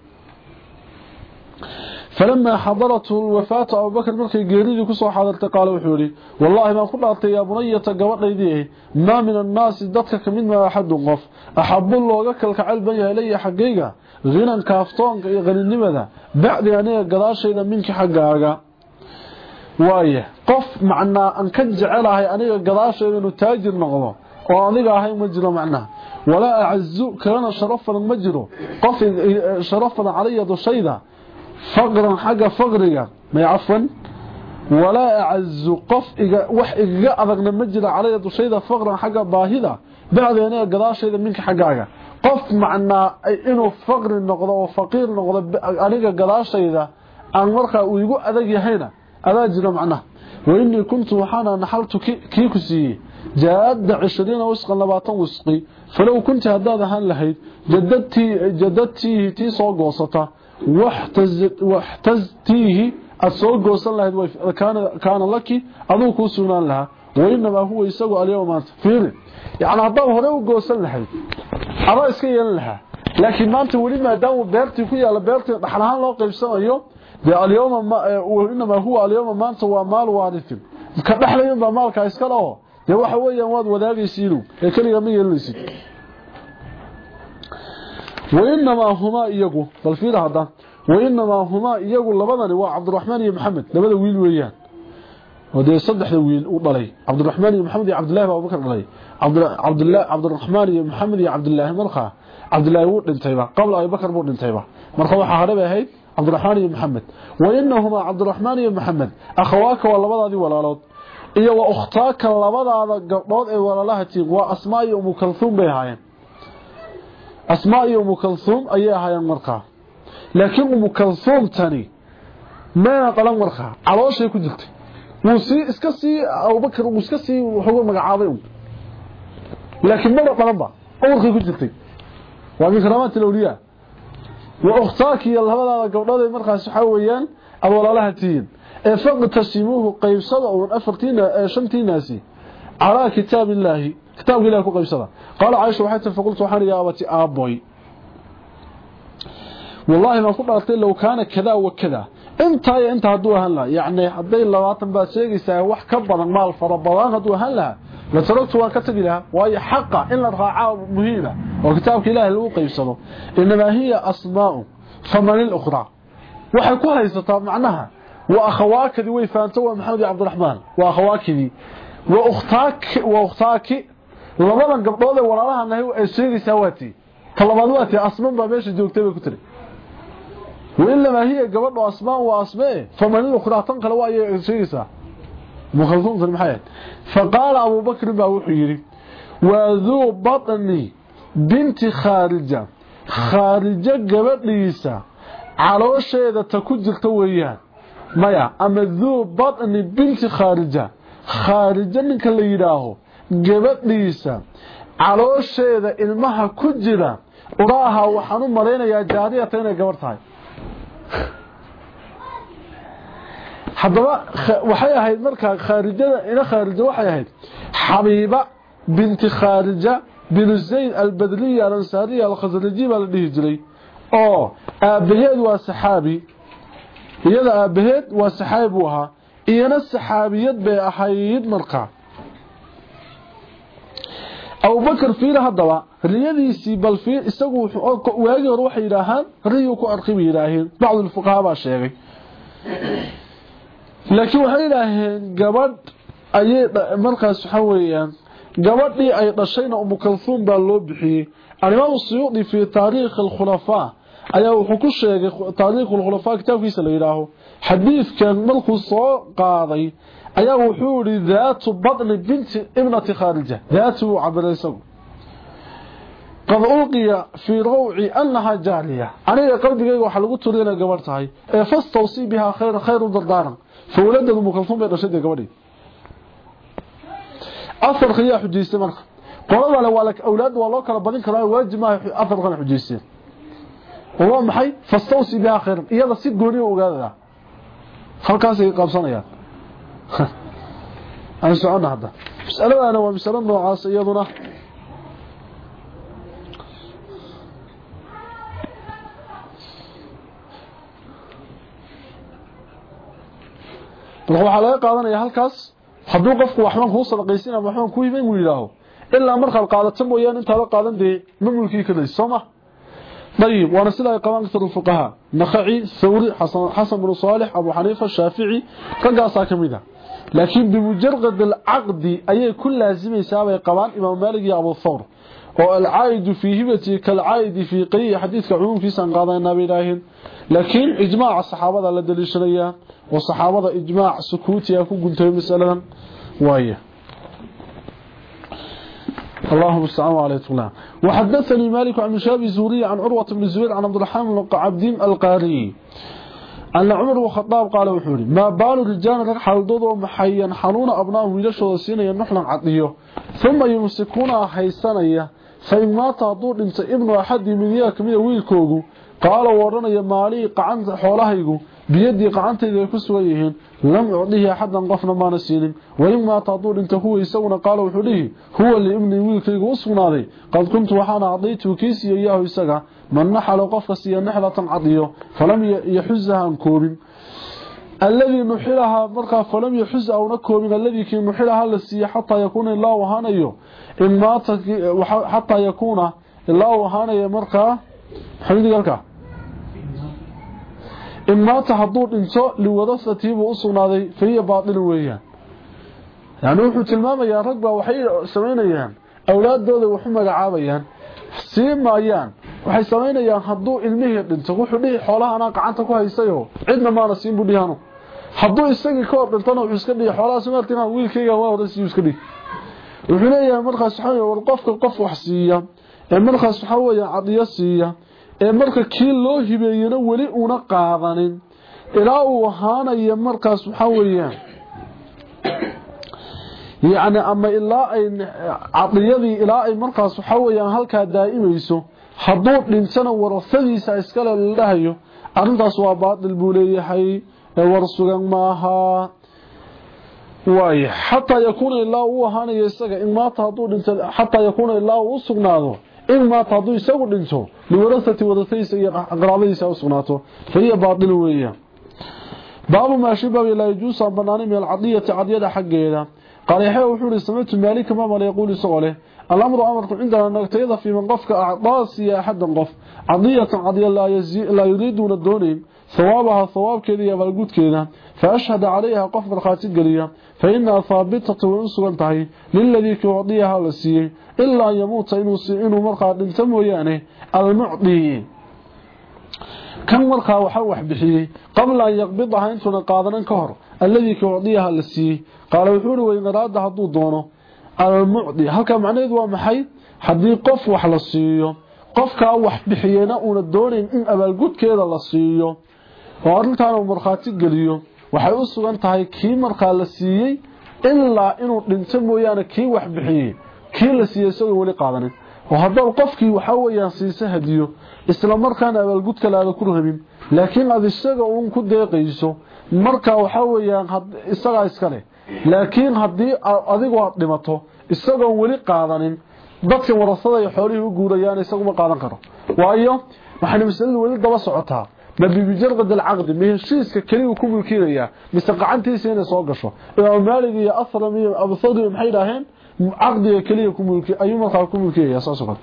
فلما حضرته الوفاة أبو بكر مركي قيريدي كسو حضرت قال وحوري والله ما كنت أرتي يا بنية قبطيديه ما من الناس ذاتك من ما أحد قف أحب الله أكلك علبا إلي حقيقة غنى كافتون غنى النمذا بعد أن يقضاش إذا منك حقاقا وايه قف معنا أن كنت جعلها أن يقضاش إذا تاجر نغضا oo aniga ahay ma jiro macnaha walaa acazu kalena sharaf badan ma jiro qof sharaf badan calaya dushayda faqran xagga faqriga may cafwan walaa acazu qof wax igaga adagna ma jiro calaya dushayda faqran xagga baahida bacdi aniga gadaashayda minka xaggaaga qof macnaa inuu faqri noqdo oo faqiir noqdo aniga gadaashayda aan markaa uu igu adag yahayna adaa jiro macnaha wainii kuntu waxaana naxaltu kii ku siiyey jaada 20 wasqa 20 wasqi falaw kunta hadaad ahaan lahayd jadadti jadadti ti soo goosata waxtaz waxtaztihi asoo goosan lahayd way kaana kaana laki aduu ku sugnaan laha waynaba huwa isagu aliyo maanta fiir yaani hadaa hore u goosan lahayd ama iska yeelan laha laakiin maanta wali maadaama beertii ku yaalla beertii dhaxal ahaan loo qaybsanayo de alyawma ma inaba huwa alyawma maanta waa maal waarithin ka dee waxa weeyaan waad wadaagaysiinu ee keliga ma yeelanaysid wainamaa humaa iyagu bal fiira hadda wainamaa humaa iyagu labadani waa cabdiraxmaan iyo maxamed labada wiil weeyaan oo dee saddexda wiil u dhalay cabdiraxmaan iyo maxamed iyo cabdillahi baa abubakar dhalay cabdiraxmaan iyo maxamed iyo cabdillaahi markaa cabdillaahi wuu dhintayba qabla abubakar buu dhintayba marka waxaa hore bay ahayd cabdiraxmaan iyo maxamed wainahumaa cabdiraxmaan iyo maxamed akhawaaka waa labadaadii walaalood iyo wa ukhtaaka labadaada gabdhood ee walaalaha tiin waa asmaa iyo umu kalhuum bay ahaayeen asmaa iyo umu kalhuum ayay ahaayeen markaa laakiin umu kalhuumtani mayna qalan markaa calooshay ku jirtay wuu sii iska sii abubakar wuu iska sii wuxugu magacaabay un laakiin maba qalanba uurkay ku jirtay waa min karaamaat alawliyaa wa ukhtaaki iyo labadaada gabdhood ee markaas waxaa weeyaan aad walaalaha tihiin فقط تسيموه قيب صدا افقتين شمتين ناسي على كتاب الله كتاب الله قيب صدا قال عائشة وحيت فقلت وحان يا أبتي أبوي والله ما قلت بغطي لو كان كذا وكذا انت انت هدوه هلا يعني حبي الله واطن باسيقي سيوح كبرا ما الفرب الله هدوه هلا لتركت وكتب لها وهي حقا إلا رعاة مهيبة وكتابك إله اللي هو قيب صدا إنما هي أصماء فمن الأخرى وحكوها يستطاب معناها وأخواك دي وي فانتو محمد عبد الرحمن. وأخواك دي واختك واختك لبدا غبودا ولالها أنه هو سيغي سواتي. طلبات واتي اسمن با ميش جوجته بي كتري. وإلا ما هي غبد واسماء واسماء فمن الاخرى تنقل واي سيغيسا مخلصون في المحيط. فقال أبو بكر با وخيري واذو بطني بنت خارجة. خارجة قبض ليسا. على علوشه إذا تكو جلت إياه maya ama duu badni binti khaarija. Khaarijo ninka la yidhaaho gabadhiisa caloosheeda ilmaha ku jira udhaaha waxaan u malaynayaa jaariyata inay gabar tahay. Haddaba waxay ahayd markaa khaarijada ina khaarija waxay ahayd xabiiba binti khaarija binu zayd albadliya alansaariya alkhasraji baa la dhihi jiray oo aabbaheed waa saxaabi iyada aabbaheed waa saxaabi buu ahaa iyana saxaabiyad bay ahayd markaa. Abubakar fiila haddaba riyadiisii bal fiil isagu waagii hore waxay yidhaahaan riyuu ku arkay bay yidhaaheen bacdulfuqahaa baa sheegay. Laakiin waxay yidhaaheen gabadh ayay markaas waxaa weeyaan gabadhii ay dhashayna umu kalhuum baa loo bixiyey. Alimaam suyuudi fii taariikhi alkhulafaa ayaa wuxuu ku sheegay taariikh alkhulafaa kitaabkiisa la yidhaaho xadiidkan markuu soo qaaday ayaa wuxuu yihi daatu badni binti ibnati khaarija daatu uu cabiray isagu. Qad ulqiya fii rawci annahaa jaaliya. Aniga qalbigayga waxaa lagu turiya inay gabadh tahay. Ee fastawsii bihaa khayr khayr u dardaaran fawladeedu umu kalhuum bay dhashay dee gabadhii. Afarka yaa xujaystay marka. Qolada le waa awlaad waa loo kala badin karaa waajib maaha afarkana xujaysteen maxay fastawsi bihaa khayran iyada si gooniya ogaadada halkaasay qaabsanayaan aan soconna hadda masaladaana waa masalo noocaas iyaduna marka waxaa laga qaadanaya halkaas hadduu qofku waxbaan kuu sadaqaysin ama waxbaan ku hibayn uu yidhaaho ilaa markaad qaadato mooyaane intaada qaadan dee ma mulkii kalayso soo ma طيب وأنا سلا قوان أكثر الفقهاء. نخعي ثوري حسن, حسن بن صالح أبو حنيفة الشافعي قاصا كميدا لكن بمجرد العقد أي كل لازميسا باي قوان إمام مالك يا أبو ثور والعائد في هبتي كالعائد في قي حديث عموم في سن قادنا بيلاهين لكن إجماع الصحابة لا دليشنيا والصحابة إجماع سكوتي ku guntay masaladan waaye اللهم عليه الله وحدثني مالك عن مشابه زوري عن عروة بن زبير عن عبد الرحمن بن عبدين القاري. أن عمر وخطاب قال وحوري ما بال الرجال رك حالدود ومحيا حنون أبنائهم ويلشوا سينيا نحلا عطيه ثم يمسكون حيسانيا فإن مات عطور إنت ابن أحد من ياك من ويلكوغو قال ورنا مالي قعنت حولهيغو بيدي yihiin lam udihi hadan qofna ma nasiinin wayma tadur inta huwa isaguna qaalo wuxuu dhihi huwa li ibni wiilkaygu u sugnaaday qad kuntu waxaana cadaytu kiisiyo yahu isaga man naxalo qofka siya naxlatan cadiyo falam yaxuzahan koobin alladii nuxilaha markaa falam yaxuz awna koobin alladii kii nuxilaha la siiya xataa yakuuna ilaa wahanayo in maata xataa yakuuna ilaa wahanayo markaa xamidiga u sugnaaday fahiya baatilin weeyaan yani wuxuu tilmaamayaa rag baa waxay samaynayaan awlaadooda waxu magacaabayaan sii maayaan waxay samaynayaan hadduu ilmihii dhinto wuxuu dhihi xoolaha anaa gacanta ku haysayo cidna maana siin buu dhihanu hadduu isagii ka hor dhintona wuxuu iska dhihi xoolahaas maartina wiilkayga waa hore siiyu iska dhihi wuxuu leeyahay markaas waxaa war qofka qof wax siiya ee markaas waxaa weeya cadiyo siiya ee marka kii loo hibeeyena weli una qaadanin. Ilaa uu ahaanayo markaas waxaa weeyaan. Yacni ama ilaa ay cadiyadii ilaa ay markaas waxaa weeyaan halkaa daa'imayso hadduu dhintana warasadiisa iskale la dhahayo arrintaas waa baatil buu leeyahay. Ee war maaha. Waay xataa yakuuna ilaa uu ahaanayo isaga in maata hadduu dhinto xataa yakuuna ilaa uu u sugnaado إن ما تضوي سوء لنته لورثة وضثيس أقراضي سوء سناته فهي باطل وهي. باب ما شبه إلا يجوسا بناني من العضية عضية حق إلا قال يحيى وحوري سمعت مالك ما ما ليقول سؤاله. الأمر أمركم عندنا أنك تيضى في منقفك أعضاسي أحدا قف. عضية عضية لا, لا يريدون الدونين. ثوابها ثواب كذا يبالقود كذا فأشهد عليها قف الخاتق قليا. فإنها ثابتة وإنسوا انتهي. للذي كوعضيها لسيه إلا يموت إنه مرقى انتموا يعني المعطي. كم مرقى وحوح بحيه قبل أن يقبضها انتنا قادنا كهر. الذي كوعضيها لسيه قال وحوري وإن راد هدو دونه. halka macnaheedu waa maxay hadii qof wax la siiyo qofka wax bixiyana una doonin in abaalgudkeeda la siiyo oo arintan uu marxaati galiyo waxay u sugan tahay kii markaa la siiyay ilaa inuu dhinto mooyaane kii wax bixiyay kii la siiyay isagoo wali qaadanin oo haddaba qofkii waxa weeyaan siisa hadiyo isla markaana abaalgudka laada ku rabin laakiin ad isaga uun ku deeqayso marka waxa weeyaan isagaa iskale laakiin haddii adigu aad dhimato isagoon weli qaadanin dadka warasada ay xoolihii u guurayaan isaguma qaadan karo. Waayo waxaana masaladu weli daba socotaa ما بمجرد العقد ما يشيسك كريم كبير كيريا مستقعانتي سينا سوقشو إذا المالكي أصلا مي أبو صدر محيدا هين عقد كريم كبير كيريا أي مطار كبير كيريا ساسوكت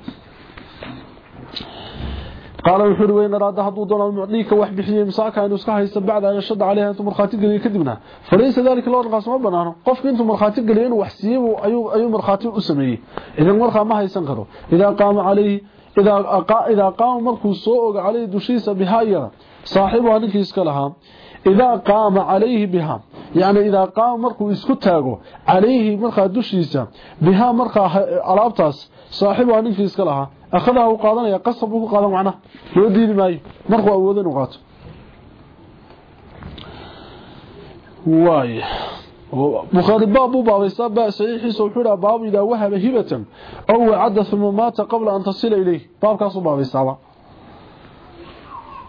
قال الحروين أراد هدو دولا المعطيك وحب حيني مساكا أن أسكاها يستبعد أن يشد عليها أنتم مرخاتي قليل كدبنا فليس ذلك الله أرغى سمع بنانا قفك أنتم مرخاتي قليل وحسيب أي مرخاتي أسميه إذا المرخة ما هيسنغره إذا قام عليه qaama calayhi ida aqa ida qaama markuu soo oga calayhi dushiisa bihaya saaxibu ninkii iska lahaa ida qaama calayhi biha yani ida qaama markuu isku taago calayhi markaa dushiisa biha markaa alaabtaas saaxibu ninkii iska lahaa akhadaha uu qaadanaya qasab uu ku qaadan macna loo diidi maayo markuu awoodo inuu بخاري باب باب يسابع صحيح سوحنا باب إذا وهب هبة أو وعد ثم مات قبل أن تصل إليه. باب كاسو باب يسابع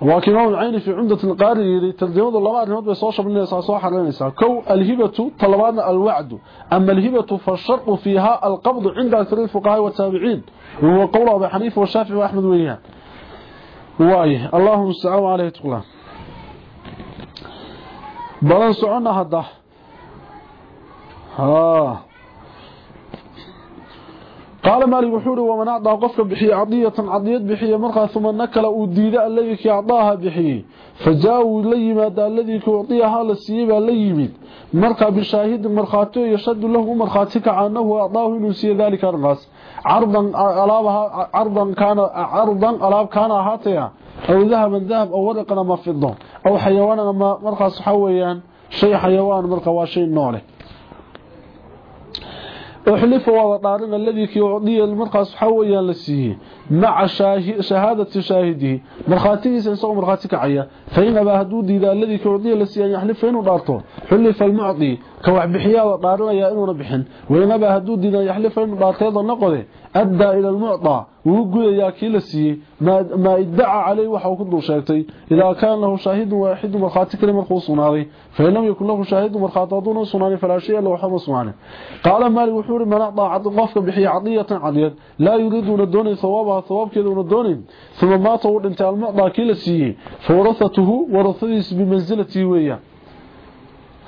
وكمام العين في عمدة القاري ترجمة الله أرهمت بيصوش من يساسوح الرنسا كو الهبة طلبان الوعد. أما الهبة فالشرط فيها القبض عند أكثر الفقهاء والتابعين. وهو قول أبي حنيفة والشافعي وأحمد وإياه. واي اللهم استعام عليه تقلا بلان سعونا هذا ها قال مالك وحوري ومن أعطى قفك بحي عضية عضية بحي مرقى ثم نكل أوديد الذي كيعطاها بحي. فجاءوا ليماد الذي كيعطيها للسيبة ليمد مرقى بشاهد مرقاته يشد له مرقاتك عنه أعطاه نسي ذلك الرقاس عرضا عرضا كان عرضا ألاب كان هاتيا. أو ذهبا ذهب أو ورقا ما فضه أو حيوانا ما مرقى صحويا. شيء حيوان مرقى وشيء نوله وحلف وضارنا الذي كيعطي المرخص حويا لسيه مع شهادة شاهده. مرخاتي سنسو مرخاتي كعيا فإن أبا هدود إذا الذي كيعطي لسيه أن يحلف فإنه دارته حلف المعطي. كوح بحيا وضارنا يا إنه نبحن وإن أبا هدود إذا يحلف فإنه دارته نقضي أدى إلى المعطى. ويقول يا كيلسي. ما, ادعى عليه وحو كنتو شاكتي إذا كان له شاهد واحد مرخاتي كلمة خصوناري فإن لم يكن له شاهد مرخاتي دون صناني فلا شيء له حمى صناني قال مالي وحوري من أعطى عطي قفك بحي عطية لا يريدون الدوني ثوابها ثواب كذا الدوني ثم مات انت المعطى كيلسي فورثته ورثتيس بمنزلتي ويا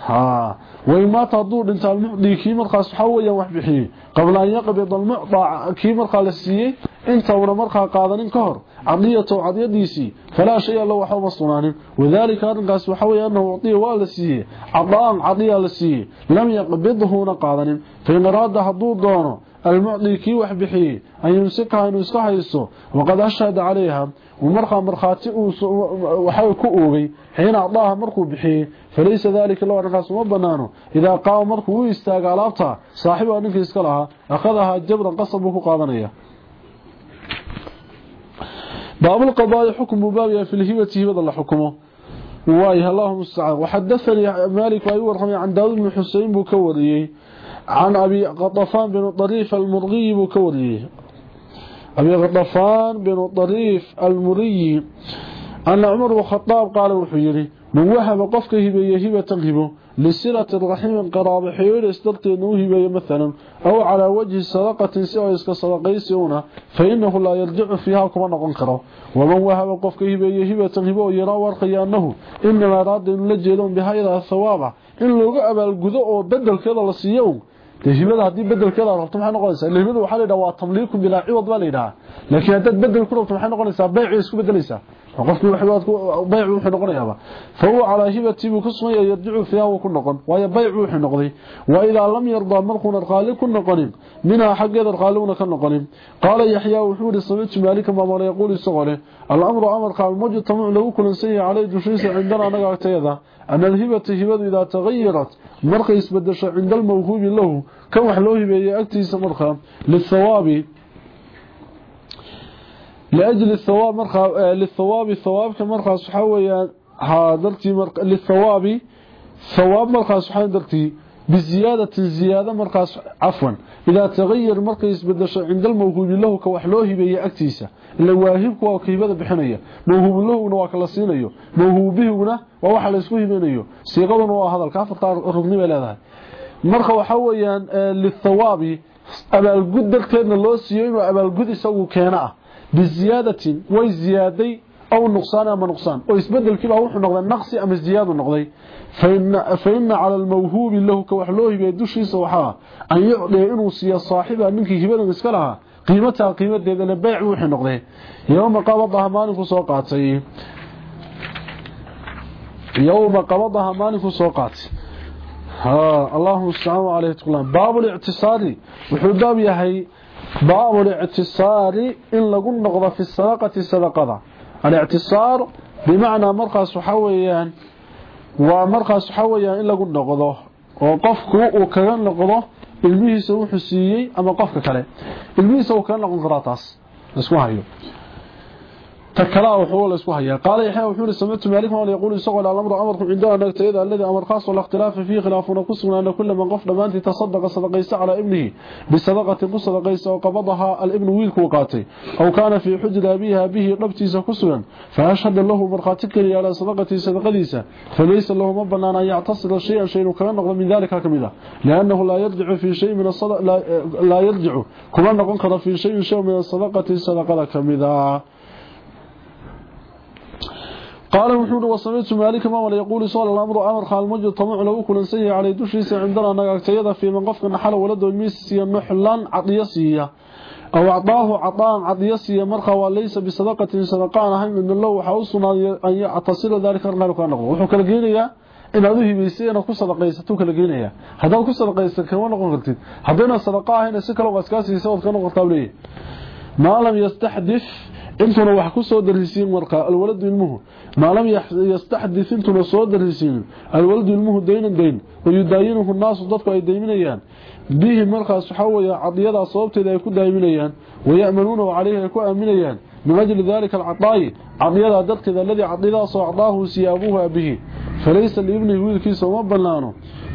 ها. وما تضور انت المعطي كي مرخص حويا وحبحي قبل أن يقبض المعطى كي مرخى للسيي انت ولا مرخى قادن كهر. عضيته عضيديسي فلا شيء له وحو مصنان وذلك أرنقاس وحوي أنه عطيه والسيي عضان عضية للسيي لم يقبضه نقادن فإن راد حضور دونه. المعطي كي وحبحي أن يمسكها أنه يسكحيسه وقد أشهد عليها ومرخى مرخاتي وحاول كؤوغي حين أعطاها مرخو بحي فليس ذلك الله رقاس مبنانه إذا قام مرخو ويستاق علابتها صاحبها أنك يسكلها أخذها جبرا قصبه قادنية باب القضاء حكم بابها في الهبة هبة الله حكمه. وايه اللهم استعان. وحدثني مالك ويورحمي عن داود بن حسين بكوريه عن أبي غطفان بن طريف المرغي بكوريه أبي غطفان بن طريف المري أن عمر الخطاب قال وحيري من وهب قفك هبه هبة هبه لسلة الرحيم قراب حيور استرتي نوهبه مثلا أو على وجه صدقة سوى اسك صدقيسيون فإنه لا يرجع فيها كما نقن كره ومن وهب قفك هبه هبة هبه يرى ورقي أنه إنما راد لجيلون بهذا الثواب إن لغا أبا القذاء بدل كذا لسيون dee hibada haddii bedelkeeda rabto maxay noqonaysaa? Ila hibada waxaa la yidhaha waa tamliiku bilaa ciwad baa la yidhaha. Laakiin haddaad bedel ku rabto maxay noqonaysaa? Bayci isku bedelaysaa وقفت وحدات بيع وحن قريبا فهو على هبته بكسمية يدعو فيها وكن وهي بيع وحن قضي وإذا لم يرضى ملكنا الخالي كن قنم منها حق يد الخالون كن قنم قال يحيى وحور الصميت مالك ما مر يقول الصغري الأمر أمر قال مجد تمع له كل سيء عليه دشيس عندنا نقع تيدا. أن الهبة هبة إذا تغيرت. مرق يسبدش عند الموهوب له. كوح له بأي أكتس مرقا لأجل الثواب مرخا للثواب ثواب كمرخا سحويا هادرتي مرخا للثواب ثواب مرخا سحويا درتي بزيادة زيادة مرخا عفوا. إذا تغير مرخا يسبدش عند الموهوب له كوحلوه بي أكتيسة. إلا واهبك وكيبادة بحنية. موهوب له نواك لسينيو موهوب به ووحا لسكوه بينيو سيقضا وهذا الكافر طار رغني بلا مرخا وحويا للثواب. أبا القد درتين الله سيئين وأبا القد يسوي كيناه بزيادة way بزيادة وزيادة أو نقصان أما نقصان وي سبدل كبه أو نقصان نقصي أم زيادة نقضي. فإن, فإن على الموهوب الله كوحلوه بيدوشي سوحها أن يعطي إنه سيا صاحبه أنك هبالا نسكلها قيمتها قيمة إذا نبيع وحي نقضي. يوم قابضها مالك سوقاتي. يوم قبضها مالك سوقاتي. ها اللهم السلام عليكم باب الاعتصاد وحباب يهي باب الاعتصار إن لقل نقضى في الصدقة صدقة الاعتصار بمعنى مرقص حويا ومرقص حويا إن لقل نقضى وقفك wuxuu siiyey ama qofka kale ilmihiisa uu kala noqon karaa taas isku hayo تكلا وحول لا اسكو هيا قال يحيى وحول سمعت مالك ما يقول يسقل الأمر أمركم عندنا نغتيدا الذي أمر خاص والاختلاف فيه خلافنا كسنا ان كل من قف دمانت تصدق صدقيس على ابنه بصدقة صدقيس وقبضها الابن ويلك وقاتي. أو كان في حجر أبيها به ربتيس كسنا فأشهد له مرخاتك على صدقتي صدقديسه فليس له مبنى أن يعتصر شيئا شيء كان نقض من ذلك كمذا لأنه لا يرجع في شيء من الصدقه لا, لا يرجع. كما نقول في شيء شيء من الصدقة صدقه كمذا قال وحود وصمت مالك ما ولا يقول صلى الله أمر أمر خال مجد طمع لو كل سي على دشي سي عندنا نغاغتيدا في من قفكن حل ولد ميس سي نخلان عطيسيا أو أعطاه عطاء عطيسيا مرخا وليس بصدقة صدقان هم من لو هو أن يعتصل ذلك قال كان هو كل جينيا إن ادو هيبيسي ان كو صدقيستو كل جينيا هذا كو صدقيستو كانوا نغرتيد هذنا صدقه هنا سكلو اسكاسي سود كانوا ما لم يستحدث انتنا وحكو صدر لسين مرقى الولد المهو ما لم يستحدث انتنا صدر لسين. الولد المهو دين دين ويداينه الناس وضطف أي دايمين أيان. به مرقى سحوية عضيادة صوبتة لا يكون دايمين أيان. ويأمنونه عليها يكون آمين من أجل ذلك العطاي عطيها ذاتك ذا الذي عطيها سأعطاه سيابوها به. فليس لابنه ويذكيس ومبنانه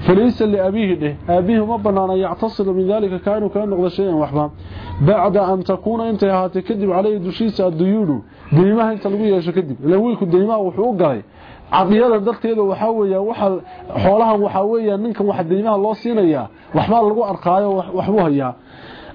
فليس لأبيه أبيه مبنانا يعتصر من ذلك كانوا كان نغض شيئا وحبا. بعد أن تكون أنت يا عليه دشيسة الديون. ديماه انت لقيا شكذب. لأولك الديماه وحوق قري عطيها ذاتك ذا وحاوية حولها محاوية منكم وحد ديماه الله سينا سينيا. وحبا لقوا أرقايا وحبوها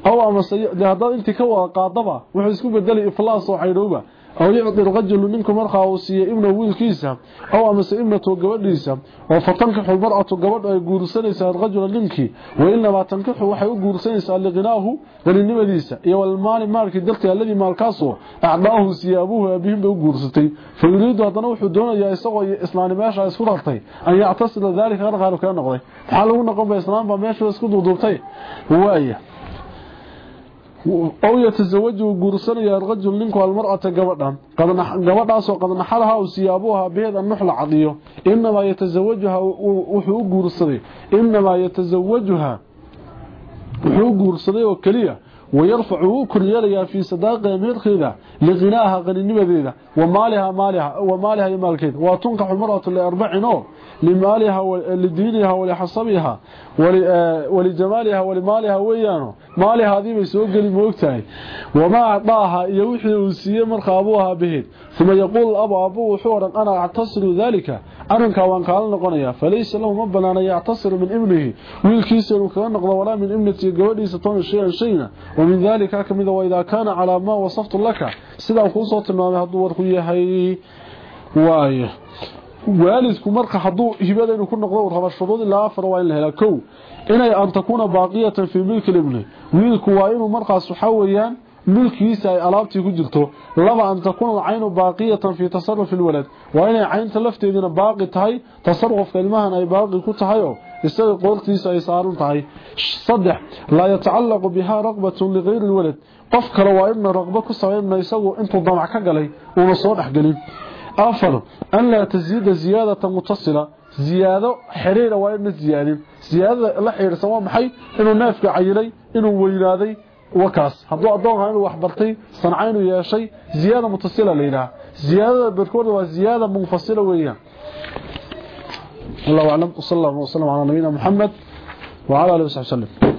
aw ama sayada intii ka wada qaadaba wuxuu isku bedelay iflaas oo cayrooba aw yicdi rajulu ninku markaa uu siiyo ibna wiilkiisa aw amase ibnatu gabadhiisa oo fatankaxu mar'atu gabadh ay guursanaysaa rajula ninkii wainama tankaxu waxay u guursanaysaa liqinaahu qalinimadiisa iyo walmaali maalkii dartii alladii maalkaasoo acdaahu siyaabuhu aabihim bay u guursatay fa yuriidu haddana wuxuu doonayaa isagoo islaani meesha isku rartay an yactasila daalika qarqaalu kaga noqday maxaa lagu noqon ba islaambaa meesha isku duuduubtay waaya أو يتزوج قرصنيا الرجل نينكو المرأة قبضا قبضا قد نحلها وسيابوها بهذا النحل عضيه إنما يتزوجها وحو قرصني إنما يتزوجها وحو قرصني وكلية. ويرفعه كرياليا في صداقة ميرخيدة لغناها غنينمديدة ومالها مالها ومالها يمالكيد وتنكح المرأة لأربع نور. لمالها ولدينها ولحصبها. ولجمالها ولمالها ويانو مالي هذه بيسوق الموقتها وما أعطاها يوحي وسيا من خابوها به ثم يقول الأبو أبو حورا أنا أعتصر ذلك؟ أنك وأنك على نقنية فليس له مبنى أن يعتصر من إبنه. ويلكيس لك أن نقضى ولا من إبنتي قولي ستون شيئا شيئا. ومن ذلك أكمل وإذا كان على ما وصفت لك. سيدا وخصوة ما هذا الضوء وإيه والدك مرخ حدو جبال انه كنقدو رابشود لا فر وين لهلا كو ان أن تكون باقية في ملك الابن. ملك واين مرخ سحويان ملكيس اي علاقتي كجرتو. لما أن تكون العين باقية في تصرف الولد. وإن عين تلفتينا باقي تهي تصرف كلمه ان أي باقي كتهيو. استد قولتيس اي صارو تهي. صدح. لا يتعلق بها رغبة لغير الولد. قف وإن واين رغبه كسوين ميسو إنتو ضمعك كغلي ونسو دخغلي أفر أن لا تزيد زيادة متصلة. زيادة حريرة وإن زيادة زيادة لحير سواء محي إنه نافق عيلي إنه ويلادي وكاس. هذا أدوان هانو أحبرتي صنعينو يا شي زيادة متصلة لينا. زيادة بركورة وزيادة منفصلة ويا. الله أعلم. وصلى الله وسلم على نبينا محمد وعلى الله وسلم.